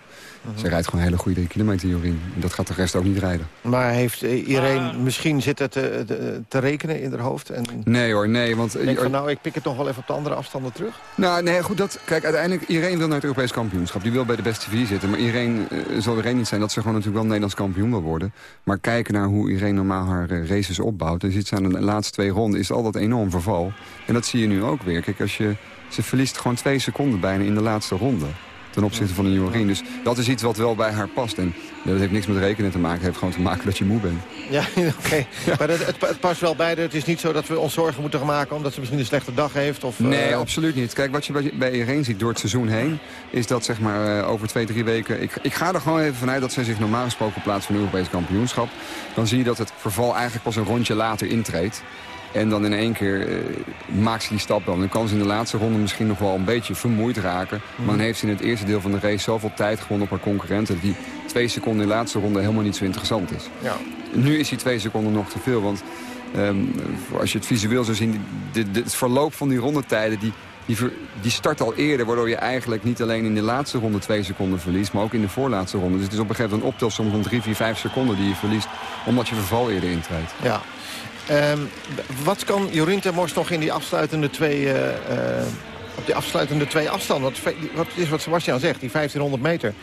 Speaker 14: Ze rijdt gewoon een hele goede 3 kilometer, Jorien. En dat gaat de rest ook niet rijden.
Speaker 10: Maar heeft eh, Irene misschien zitten te, te, te rekenen in haar hoofd? En
Speaker 14: Nee hoor, nee. Want,
Speaker 10: denk van nou, ik pik het nog wel even op de andere afstanden terug?
Speaker 14: Nou, nee, goed. Dat, kijk, uiteindelijk, iedereen wil naar het Europees kampioenschap. Die wil bij de beste vier zitten. Maar iedereen eh, zal er één niet zijn dat ze gewoon natuurlijk wel Nederlands kampioen wil worden. Maar kijken naar hoe iedereen normaal haar eh, races opbouwt. Dan ziet ze aan de laatste twee ronden, is altijd enorm verval. En dat zie je nu ook weer. Kijk, als je Ze verliest gewoon twee seconden bijna in de laatste ronde ten opzichte van een Jorien. Dus dat is iets wat wel bij haar past. En dat heeft niks met rekenen te maken. Het heeft gewoon te maken dat je moe bent.
Speaker 10: Ja, oké. Maar het, het, past wel bij Het is niet zo dat we ons zorgen moeten gaan maken... omdat ze misschien een slechte dag heeft? Of,
Speaker 14: nee, uh... absoluut niet. Kijk, wat je bij, bij Irene ziet door het seizoen heen... is dat zeg maar uh, over twee, drie weken... Ik, ik ga er gewoon even vanuit dat zij zich normaal gesproken plaatst voor een Europees kampioenschap. Dan zie je dat het verval eigenlijk pas een rondje later intreedt. En dan in één keer uh, maakt ze die stap dan. Dan kan ze in de laatste ronde misschien nog wel een beetje vermoeid raken. Maar dan heeft ze in het eerste deel van de race zoveel tijd gewonnen op haar concurrenten... dat die twee seconden in de laatste ronde helemaal niet zo interessant is. Ja. Nu is die twee seconden nog te veel, want um, als je het visueel zou zien... De, de, het verloop van die rondetijden... Die, die, die, start al eerder, waardoor je eigenlijk niet alleen in de laatste ronde twee seconden verliest... maar ook in de voorlaatste ronde. Dus het is op een gegeven moment een optelsom van drie, vier, vijf seconden die je verliest... omdat je verval eerder intreedt.
Speaker 10: Ja. Um, wat kan Jorien Termors nog in die afsluitende twee, uh, uh, op die afsluitende twee afstanden? Wat, wat is wat Sebastian zegt, die 1500 meter.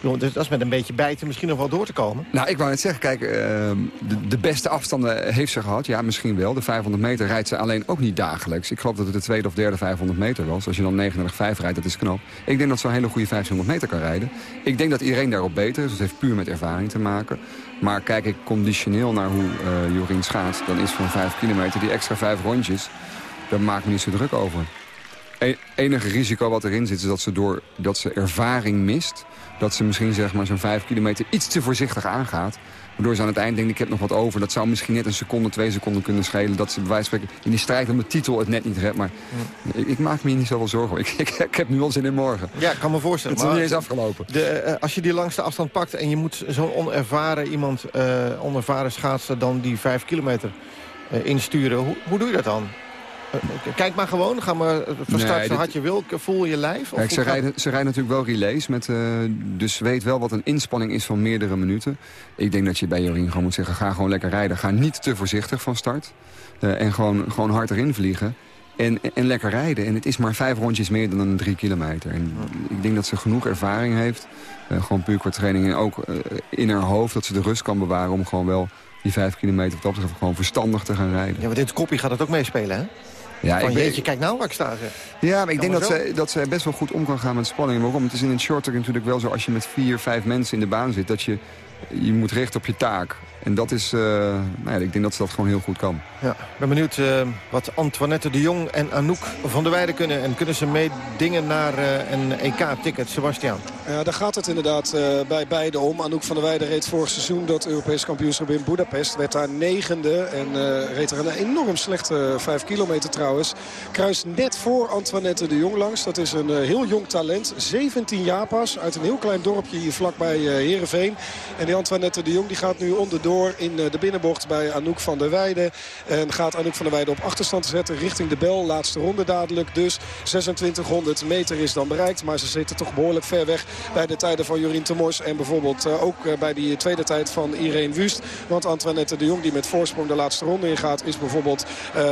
Speaker 10: Dus dat is met een beetje bijten misschien nog wel door te komen.
Speaker 14: Nou, ik wou net zeggen, kijk, ehm, de, de, beste afstanden heeft ze gehad. Ja, misschien wel. De 500 meter rijdt ze alleen ook niet dagelijks. Ik geloof dat het de tweede of derde 500 meter was. Als je dan 39,5 rijdt, dat is knap. Ik denk dat ze een hele goede 1500 meter kan rijden. Ik denk dat iedereen daarop beter is. Het heeft puur met ervaring te maken. Maar kijk ik conditioneel naar hoe uh, Jorien schaats... dan is van 5 kilometer die extra 5 rondjes... daar maak ik me niet zo druk over. E enige risico wat erin zit is dat ze, door, dat ze ervaring mist dat ze misschien zeg maar, zo'n vijf kilometer iets te voorzichtig aangaat. Waardoor ze aan het eind denkt, ik heb nog wat over. Dat zou misschien net een seconde, twee seconden kunnen schelen. Dat ze bij wijze van spreken in die strijd om de titel het net niet redt. Maar ik, ik, maak me hier niet zoveel zorgen Ik, ik, ik, heb nu al zin in morgen.
Speaker 10: Ja, ik kan me voorstellen.
Speaker 14: Het is niet eens afgelopen.
Speaker 10: De, uh, als je die langste afstand pakt en je moet zo'n onervaren iemand, uh, onervaren schaatsen dan die vijf kilometer uh, insturen. Hoe, hoe doe je dat dan? Eh, kijk maar gewoon, ga maar van start nee, zo hard je wil, voel je lijf.
Speaker 14: Kijk, ze, rijden, ze rijden natuurlijk wel relays, met, uh, dus weet wel wat een inspanning is van meerdere minuten. Ik denk dat je bij Jorien gewoon moet zeggen, ga gewoon lekker rijden. Ga niet te voorzichtig van start. Uh, en gewoon, gewoon hard erin vliegen. En, en lekker rijden. En het is maar vijf rondjes meer dan een drie kilometer. En ik denk dat ze genoeg ervaring heeft. Uh, gewoon puur qua training. En ook in haar hoofd dat ze de rust kan bewaren om gewoon wel die vijf kilometer op dat gewoon verstandig te gaan rijden.
Speaker 10: Ja, maar dit kopje gaat het ook meespelen, hè? Ja, Van, ik jeetje, kijk nou waar ik sta. Zeg.
Speaker 14: Ja, maar ik denk dat ze, dat ze best wel goed om kan gaan met spanning. Waarom? Het is in een short natuurlijk wel zo... als je met vier, vijf mensen in de baan zit... dat je, je moet richten op je taak. En dat is, uh, nou ja, ik denk dat ze dat gewoon heel goed kan.
Speaker 10: Ja, ik ben benieuwd uh, wat Antoinette de Jong en Anouk van der Weijden kunnen. En kunnen ze meedingen naar uh, een EK-ticket, Sebastian?
Speaker 11: Ja, daar gaat het inderdaad bij beide om. Anouk van der Weijden reed vorig seizoen dat Europees kampioenschap in Budapest. Werd daar negende en reed er een enorm slechte vijf kilometer trouwens. Kruist net voor Antoinette de Jong langs. Dat is een heel jong talent. 17 jaar pas, uit een heel klein dorpje hier vlakbij Heerenveen. En die Antoinette de Jong die gaat nu onderdoor in de binnenbocht bij Anouk van der Weijden. En gaat Anouk van der Weijden op achterstand zetten richting de bel. Laatste ronde dadelijk dus. 2600 meter is dan bereikt. Maar ze zitten toch behoorlijk ver weg bij de tijden van Jorien Temors. En bijvoorbeeld uh, ook uh, bij die tweede tijd van Irene Wust. Want Antoinette de Jong die met voorsprong de laatste ronde ingaat... is bijvoorbeeld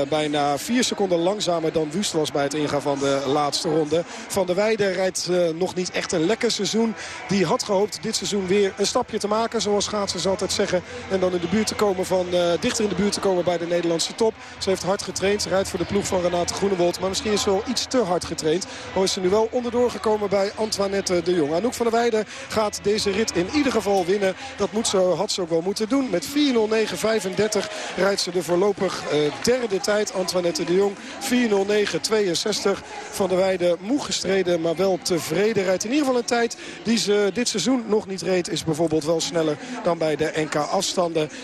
Speaker 11: bijna vier seconden langzamer dan Wust was bij het ingaan van de laatste ronde. Van der Weijden rijdt nog niet echt een lekker seizoen. Die had gehoopt dit seizoen weer een stapje te maken. Zoals schaatsers altijd zeggen. En dan in de buurt te komen van, uh, dichter in de buurt te komen bij de Nederlandse top. Ze heeft hard getraind. Ze rijdt voor de ploeg van Renate Groenewold. Maar misschien is ze wel iets te hard getraind. Maar is ze nu wel onderdoor gekomen bij Antoinette de Jong. Anouk van der Weijden gaat deze rit in ieder geval winnen. Dat moet ze, had ze ook wel moeten doen. Met 4.09.35 rijdt ze de voorlopig uh, derde tijd. Antoinette de Jong 4.09.62. Van der Weijden moe gestreden, maar wel tevreden. Rijdt in ieder geval een tijd die ze dit seizoen nog niet reed. Is bijvoorbeeld wel sneller dan bij de NK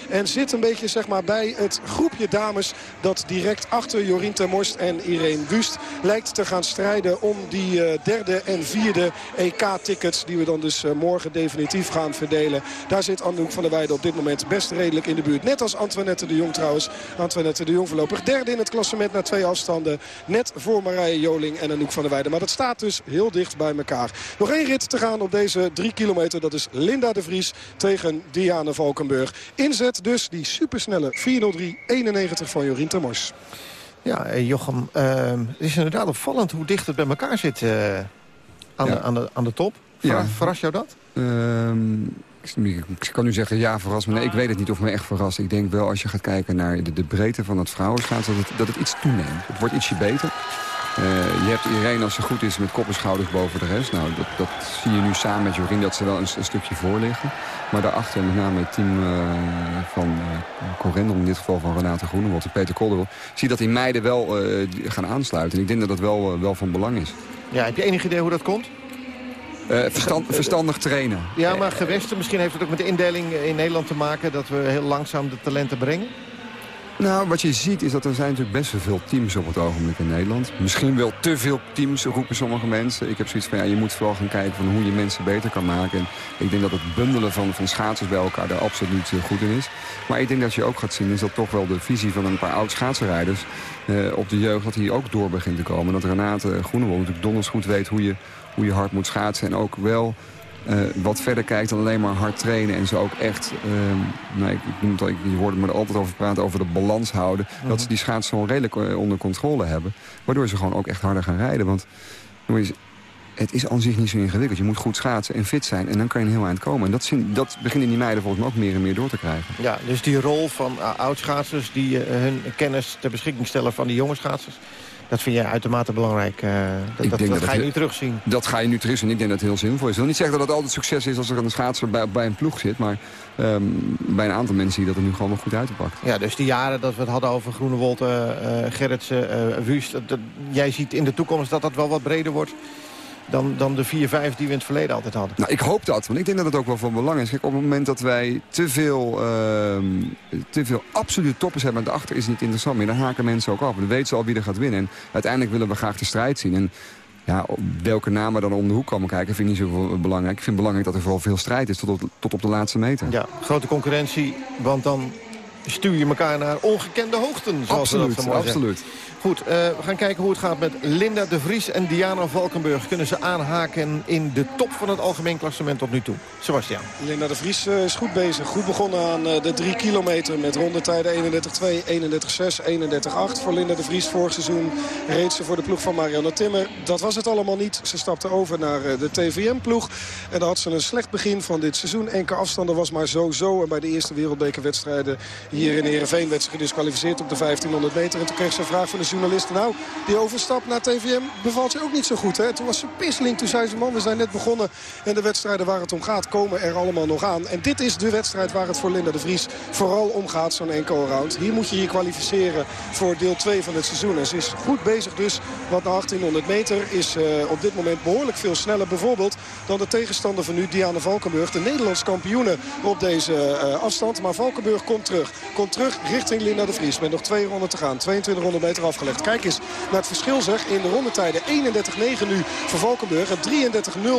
Speaker 11: En zit een beetje zeg maar, bij het groepje dames dat direct achter Jorien Termorst en Irene Wust lijkt te gaan strijden om die uh, derde en vierde EK-tickets die we dan dus uh, morgen definitief gaan verdelen. Daar zit Anouk van der Weijden op dit moment best redelijk in de buurt. Net als Antoinette de Jong trouwens. Antoinette de Jong voorlopig derde in het klassement na twee afstanden. Net voor Marije Joling en Anouk van der Weijden. Maar dat staat dus heel dicht bij elkaar. Nog één rit te gaan op deze drie kilometer. Dat is Linda de Vries tegen Diane Valkenburg. Inzet dus die supersnelle 403-91 van Jorien Termors.
Speaker 10: Ja, eh, Jochem, uh, het is inderdaad opvallend hoe dicht het bij elkaar zit uh, aan, de, aan, de, aan de top. Ver, ja. Verrast jou dat?
Speaker 14: Um, ik kan nu zeggen ja, verrast me. Nee, ik weet het niet of me echt verrast. Ik denk wel als je gaat kijken naar de, de breedte van het vrouwenschaats... Dat het, dat het iets toeneemt. Het wordt ietsje beter. Je hebt Irene als ze goed is met kop en schouders boven de rest. Nou, dat, dat zie je nu samen met Jorien dat ze wel een, een stukje voor liggen. Maar daarachter met name het team van uh, Correndon, in dit geval van Renate Groenewald en Peter Kolderel... zie dat die meiden wel gaan aansluiten. En ik denk dat dat wel, wel van belang is.
Speaker 10: Ja, heb je enig idee hoe dat komt?
Speaker 14: Uh, verstand, verstandig trainen.
Speaker 10: Ja, maar gewesten, misschien heeft het ook met de indeling in Nederland te maken... dat we heel langzaam de talenten brengen?
Speaker 14: Nou, wat je ziet is dat er zijn natuurlijk best wel veel teams op het ogenblik in Nederland. Misschien wel te veel teams, roepen sommige mensen. Ik heb zoiets van, ja, je moet vooral gaan kijken van hoe je mensen beter kan maken. En ik denk dat het bundelen van, van schaatsers bij elkaar daar absoluut goed in is. Maar ik denk dat je ook gaat zien, is dat toch wel de visie van een paar oud schaatsenrijders... Uh, op de jeugd, dat die ook door begint te komen. Dat Renate Groenewold natuurlijk donders goed weet hoe je, hoe je hard moet schaatsen. En ook wel uh, wat verder kijkt dan alleen maar hard trainen. En ze ook echt, uh, nou, ik, ik, ik, je hoorde me er altijd over praten, over de balans houden. Dat mhm. ze die schaats zo redelijk uh, onder controle hebben. Waardoor ze gewoon ook echt harder gaan rijden. Want het is aan zich niet zo ingewikkeld. Je moet goed schaatsen en fit zijn en dan kan je een heel eind komen. En dat, dat beginnen die meiden volgens mij ook meer en meer door te krijgen.
Speaker 10: Ja, dus die rol van oudschaatsers die hun kennis ter beschikking stellen van die jonge schaatsers... Dat vind jij uitermate belangrijk. Uh, dat, dat, dat, ga je nu terugzien.
Speaker 14: Dat ga je nu terugzien. Ik denk dat het heel zinvol is. Ik wil niet zeggen dat het altijd succes is als er een schaatser bij, bij een ploeg zit. Maar um, bij een aantal mensen zie je dat er nu gewoon wel goed uitpakt.
Speaker 10: Ja, dus die jaren dat we het hadden over Groenewold, uh, Gerritsen, uh, Wust. jij ziet in de toekomst dat dat wel wat breder wordt dan, dan de 4-5 die we in het verleden altijd hadden.
Speaker 14: Nou, ik hoop dat, want ik denk dat het ook wel van belang is. Kijk, op het moment dat wij te veel, uh, te veel absolute toppers hebben... en daarachter is het niet interessant meer, dan haken mensen ook af. Dan weten ze al wie er gaat winnen. En uiteindelijk willen we graag de strijd zien. En ja, welke namen dan om de hoek komen kijken vind ik niet zo belangrijk. Ik vind het belangrijk dat er vooral veel strijd is tot op, tot op de laatste meter.
Speaker 10: Ja, grote concurrentie, want dan stuur je elkaar naar ongekende hoogten. Zoals
Speaker 14: absoluut,
Speaker 10: dat
Speaker 14: absoluut.
Speaker 10: Goed, uh, we gaan kijken hoe het gaat met Linda de Vries en Diana Valkenburg. Kunnen ze aanhaken in de top van het algemeen klassement tot nu toe? Sebastian.
Speaker 11: Linda de Vries uh, is goed bezig. Goed begonnen aan uh, de drie kilometer met rondetijden 31-2, 31-6, 31-8. Voor Linda de Vries vorig seizoen reed ze voor de ploeg van Marianne Timmer. Dat was het allemaal niet. Ze stapte over naar de TVM-ploeg. En dan had ze een slecht begin van dit seizoen. Enkele afstanden was maar zo-zo. En bij de eerste wereldbekerwedstrijden hier in Heerenveen werd ze gedisqualificeerd op de 1500 meter. En toen kreeg ze een vraag van de journalisten. Nou, die overstap naar TVM bevalt je ook niet zo goed. Hè? Toen was ze pisseling. Toen zei ze, man, we zijn net begonnen. En de wedstrijden waar het om gaat komen er allemaal nog aan. En dit is de wedstrijd waar het voor Linda de Vries vooral om gaat. Zo'n enkel round. Hier moet je je kwalificeren voor deel 2 van het seizoen. En ze is goed bezig dus. Want na 1800 meter is uh, op dit moment behoorlijk veel sneller. Bijvoorbeeld dan de tegenstander van nu, Diana Valkenburg. De Nederlands kampioene op deze uh, afstand. Maar Valkenburg komt terug. Komt terug richting Linda de Vries. Met nog twee ronden te gaan. 2200 meter afgelegd. Kijk eens naar het verschil zeg in de rondetijden. 31-9 nu voor Valkenburg. En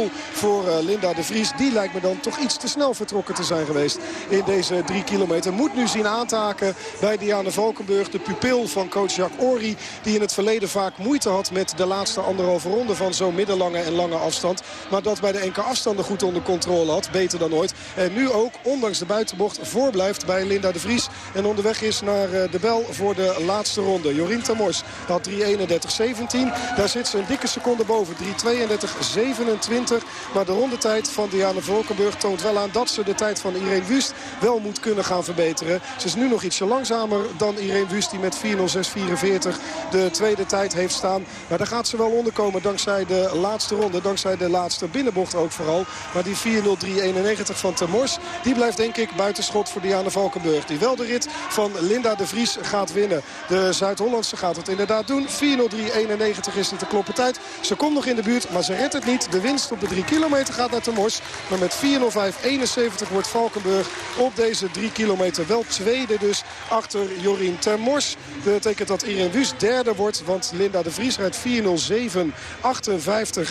Speaker 11: 33-0 voor uh, Linda de Vries. Die lijkt me dan toch iets te snel vertrokken te zijn geweest in deze drie kilometer. Moet nu zien aantaken bij Diana Valkenburg. De pupil van coach Jacques Ori. Die in het verleden vaak moeite had met de laatste anderhalve ronde van zo'n middellange en lange afstand. Maar dat bij de enkele afstanden goed onder controle had. Beter dan ooit. En nu ook, ondanks de buitenbocht, voorblijft bij Linda de Vries. En onderweg is naar uh, de bel voor de laatste ronde. Jorien Tamors had 3.31.17. Daar zit ze een dikke seconde boven. 3.32.27. Maar de rondetijd van Diana Volkenburg toont wel aan dat ze de tijd van Irene Wust wel moet kunnen gaan verbeteren. Ze is nu nog ietsje langzamer dan Irene Wust die met 4.06.44 de tweede tijd heeft staan. Maar daar gaat ze wel onderkomen dankzij de laatste ronde. Dankzij de laatste binnenbocht ook vooral. Maar die 4.03.91 van Temors die blijft denk ik buitenschot voor Diana Valkenburg. Die wel de rit van Linda de Vries gaat winnen. De Zuid-Hollandse gaat het inderdaad doen. 4.03.91 is het de kloppen tijd. Ze komt nog in de buurt, maar ze redt het niet. De winst op de 3 kilometer gaat naar de Mors. Maar met 4.05.71 wordt Valkenburg op deze 3 kilometer wel tweede dus achter Jorien Termors. Dat betekent dat Irene Wust derde wordt, want Linda de Vries rijdt 4.07.58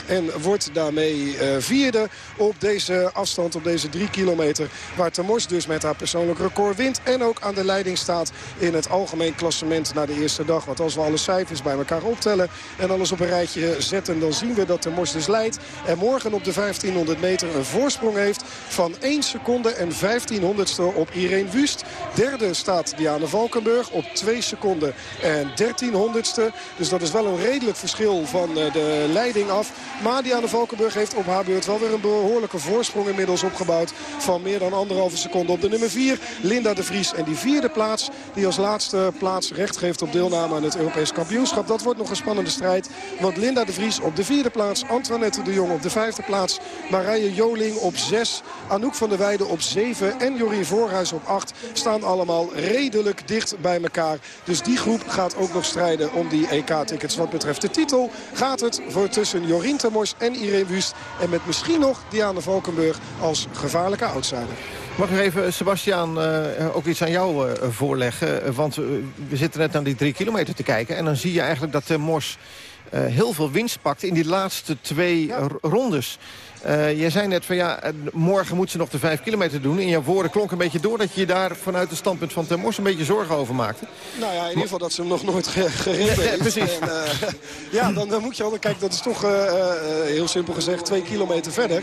Speaker 11: en wordt daarmee uh, vierde op deze afstand, op deze 3 kilometer. Waar Termors dus met haar persoonlijk record wint en ook aan de leiding staat in het algemeen klassement na de eerste dag. Want als we alle cijfers bij elkaar optellen en alles op een rijtje zetten... dan zien we dat de Mors dus leidt. En morgen op de 1500 meter een voorsprong heeft van 1 seconde en 1500ste op Irene Wust. Derde staat Diana Valkenburg op 2 seconden en 1300ste. Dus dat is wel een redelijk verschil van eh, de leiding af. Maar Diana Valkenburg heeft op haar beurt wel weer een behoorlijke voorsprong inmiddels opgebouwd... van meer dan anderhalve seconde op de nummer 4. Linda de Vries En die vierde plaats, die als laatste plaats recht geeft op deelname aan het Europees kampioenschap. Dat wordt nog een spannende strijd. Want Linda de Vries op de vierde plaats. Antoinette de Jong op de vijfde plaats. Marije Joling op zes. Anouk van der Weijden op zeven. En Jorien Voorhuis op acht. Staan allemaal redelijk dicht bij elkaar. Dus die groep gaat ook nog strijden om die EK-tickets. Wat betreft de titel gaat het voor tussen Jorien Temors en Irene Wust. En met misschien nog Diana Valkenburg als gevaarlijke outsider.
Speaker 10: Mag ik even, Sebastian, uh, ook iets aan jou uh, voorleggen? Want we zitten net aan die drie kilometer te kijken. En dan zie je eigenlijk dat Mors heel veel winst pakt in die laatste twee ja. rondes. Uh, jij zei net van ja, morgen moet ze nog de vijf kilometer doen. In jouw woorden klonk een beetje door dat je daar vanuit het standpunt van Ten een beetje zorgen over maakte.
Speaker 11: Nou ja, in ieder geval dat ze hem nog nooit gereden heeft.
Speaker 10: precies.
Speaker 11: En, uh, ja, dan, dan, moet je al, kijk dat is toch uh, heel simpel gezegd twee kilometer verder.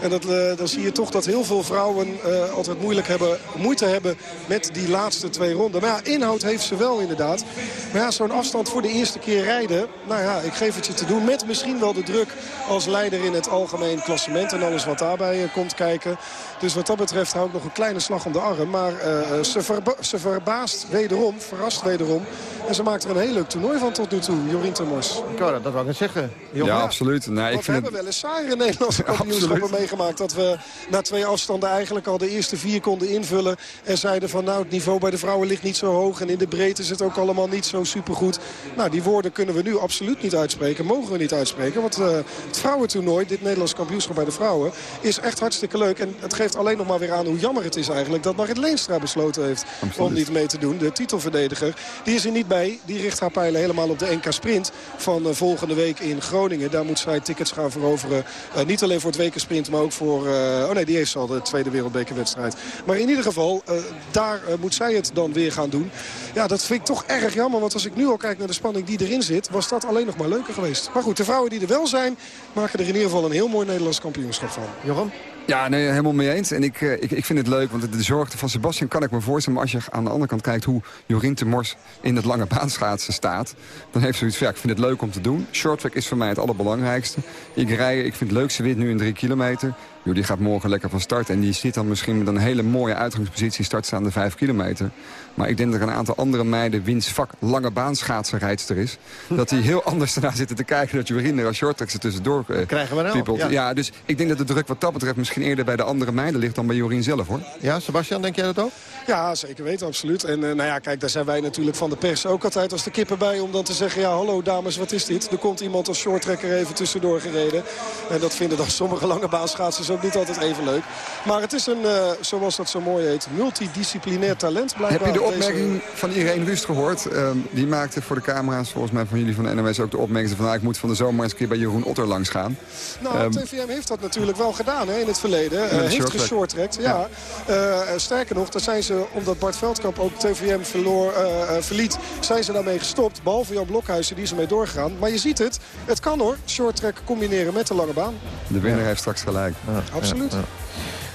Speaker 11: En dat, dan zie je toch dat heel veel vrouwen altijd moeilijk hebben, moeite hebben met die laatste twee ronden. Maar ja, inhoud heeft ze wel inderdaad. Maar ja, zo'n afstand voor de eerste keer rijden. Nou ja, ik geef het je te doen met misschien wel de druk als leider in het algemeen klassement en alles wat daarbij uh, komt kijken. Dus wat dat betreft hou ik nog een kleine slag om de arm. Maar uh, ze, verba ze, verbaast wederom, verrast wederom. En ze maakt er een heel leuk toernooi van tot nu toe, Jorien Temors.
Speaker 10: Ja, dat wou ik net zeggen.
Speaker 14: ja, ja, absoluut. Nee, ik
Speaker 11: we hebben wel eens saaiere Nederlandse kampioenschappen meegemaakt. Dat we na twee afstanden eigenlijk al de eerste vier konden invullen. En zeiden van nou het niveau bij de vrouwen ligt niet zo hoog. En in de breedte is het ook allemaal niet zo supergoed. Nou die woorden kunnen we nu absoluut niet uitspreken. Mogen we niet uitspreken. Want uh, het vrouwentoernooi, dit Nederlands kampioenschap bij de vrouwen... is echt hartstikke leuk. En het geeft alleen nog maar weer aan hoe jammer het is eigenlijk... dat Marit Leenstra besloten heeft Absoluut. om niet mee te doen. De titelverdediger. Die is er niet bij. Die richt haar pijlen helemaal op de NK Sprint van uh, volgende week in Groningen. Daar moet zij tickets gaan veroveren. Uh, niet alleen voor het WK-sprint, maar ook voor... Uh, oh nee, die heeft al de tweede wereldbekerwedstrijd. Maar in ieder geval, daar moet zij het dan weer gaan doen. Ja, dat vind ik toch erg jammer. Want als ik nu al kijk naar de spanning die erin zit... was dat alleen nog maar leuker geweest. Maar goed, de vrouwen die er wel zijn... maken er in ieder geval een heel mooi Nederlands kampioenschap van. Johan?
Speaker 14: Ja, nee, helemaal mee eens. En ik, ik, ik vind het leuk, want de zorgte van Sebastian kan ik me voorstellen. Maar als je aan de andere kant kijkt hoe Jorien de in het lange baanschaatsen staat... dan heeft zoiets van, ja, ik vind het leuk om te doen. Shorttrack is voor mij het allerbelangrijkste. Ik rij, ik vind het leuk, ze wint nu in drie kilometer. Jo, die gaat morgen lekker van start. En die zit dan misschien met een hele mooie uitgangspositie... startstaande vijf kilometer. Maar ik denk dat er een aantal andere meiden... wiens vak lange baanschaatsenrijdster is... dat die heel anders ernaar zitten te kijken... dat Jorien er als shorttrack ze tussendoor uh,
Speaker 10: Krijgen we
Speaker 14: nou, ja. ja. dus ik denk dat de druk wat dat betreft... misschien eerder bij de andere meiden ligt dan bij Jorien zelf, hoor.
Speaker 10: Ja, Sebastian, denk jij dat ook?
Speaker 11: Ja, zeker weten, absoluut. En uh, nou ja, kijk, daar zijn wij natuurlijk van de pers ook altijd als de kippen bij... om dan te zeggen, ja, hallo dames, wat is dit? Er komt iemand als shorttrekker even tussendoor gereden. En dat vinden dan sommige lange baanschaatsers ook niet altijd even leuk. Maar het is een, uh, zoals dat zo mooi heet, multidisciplinair talent blijkbaar.
Speaker 14: Heb je de opmerking deze... van Irene Wust gehoord? Um, die maakte voor de camera's, volgens mij van jullie van de NOS ook de opmerking... van, nou, ik moet van de zomer eens een keer bij Jeroen Otter langs gaan.
Speaker 11: Nou, um, TVM heeft dat natuurlijk wel gedaan hè, in het verleden. Uh, heeft geshorttrekt, ja. ja. sterker nog, daar zijn ze, omdat Bart Veldkamp ook TVM verloor, verliet... zijn ze daarmee gestopt, behalve Jan Blokhuizen, die is ermee doorgegaan. Maar je ziet het, het kan hoor, shorttrack combineren met de lange baan.
Speaker 14: De winnaar heeft straks gelijk.
Speaker 11: Ja, Absoluut. Ja,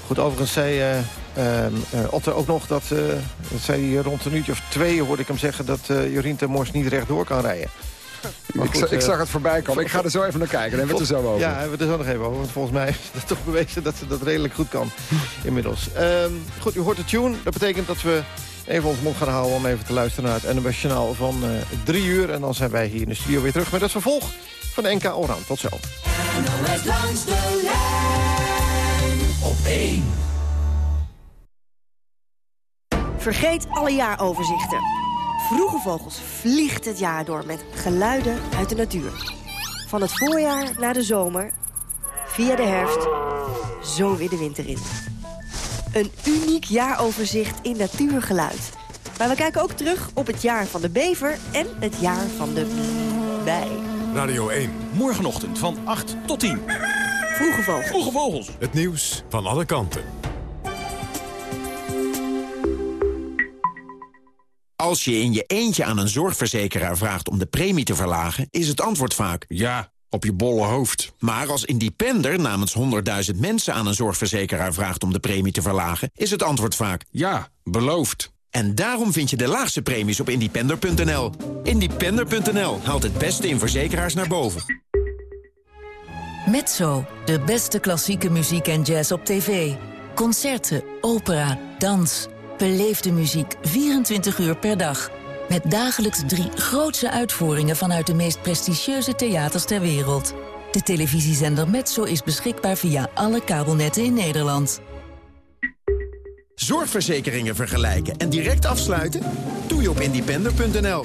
Speaker 10: Goed, overigens zei uh, uh, Otter ook nog dat, uh, dat zei rond een uurtje of twee hoorde ik hem zeggen dat uh, Jorien Mors niet rechtdoor kan rijden.
Speaker 14: Goed, ik, ik, zag het voorbij komen. Ik ga er zo even naar kijken. Dan hebben we het er zo over.
Speaker 10: Ja, hebben we het er zo nog even over. Want volgens mij is het toch bewezen dat ze dat redelijk goed kan inmiddels. Um, goed, u hoort de tune. Dat betekent dat we even ons mond gaan houden om even te luisteren naar het NOS Journaal van uh, drie uur. En dan zijn wij hier in de studio weer terug met het vervolg van de NK Oranje. Tot zo. NOS langs de lijn op 1.
Speaker 15: Vergeet alle jaaroverzichten. Vroege Vogels vliegt het jaar door met geluiden uit de natuur. Van het voorjaar naar de zomer, via de herfst, zo weer de winter in. Een uniek jaaroverzicht in natuurgeluid. Maar we kijken ook terug op het jaar van de bever en het jaar van de bij.
Speaker 3: Radio 1.
Speaker 1: Morgenochtend van 8 tot 10.
Speaker 15: Vroege Vogels.
Speaker 1: Vroege Vogels.
Speaker 3: Het nieuws van alle kanten.
Speaker 16: Als je in je eentje aan een zorgverzekeraar vraagt om de premie te verlagen... is het antwoord vaak...
Speaker 17: Ja, op je bolle hoofd.
Speaker 16: Maar als independer namens 100.000 mensen aan een zorgverzekeraar vraagt om de premie te verlagen... is het antwoord vaak...
Speaker 17: Ja, beloofd.
Speaker 16: En daarom vind je de laagste premies op independer.nl. Independer.nl haalt het beste in verzekeraars naar boven.
Speaker 18: Mezzo, de beste klassieke muziek en jazz op tv. Concerten, opera, dans... Beleef de muziek 24 uur per dag. Met dagelijks drie grootse uitvoeringen vanuit de meest prestigieuze theaters ter wereld. De televisiezender Metso is beschikbaar via alle kabelnetten in Nederland.
Speaker 16: Zorgverzekeringen vergelijken en direct afsluiten? Doe je op independer.nl.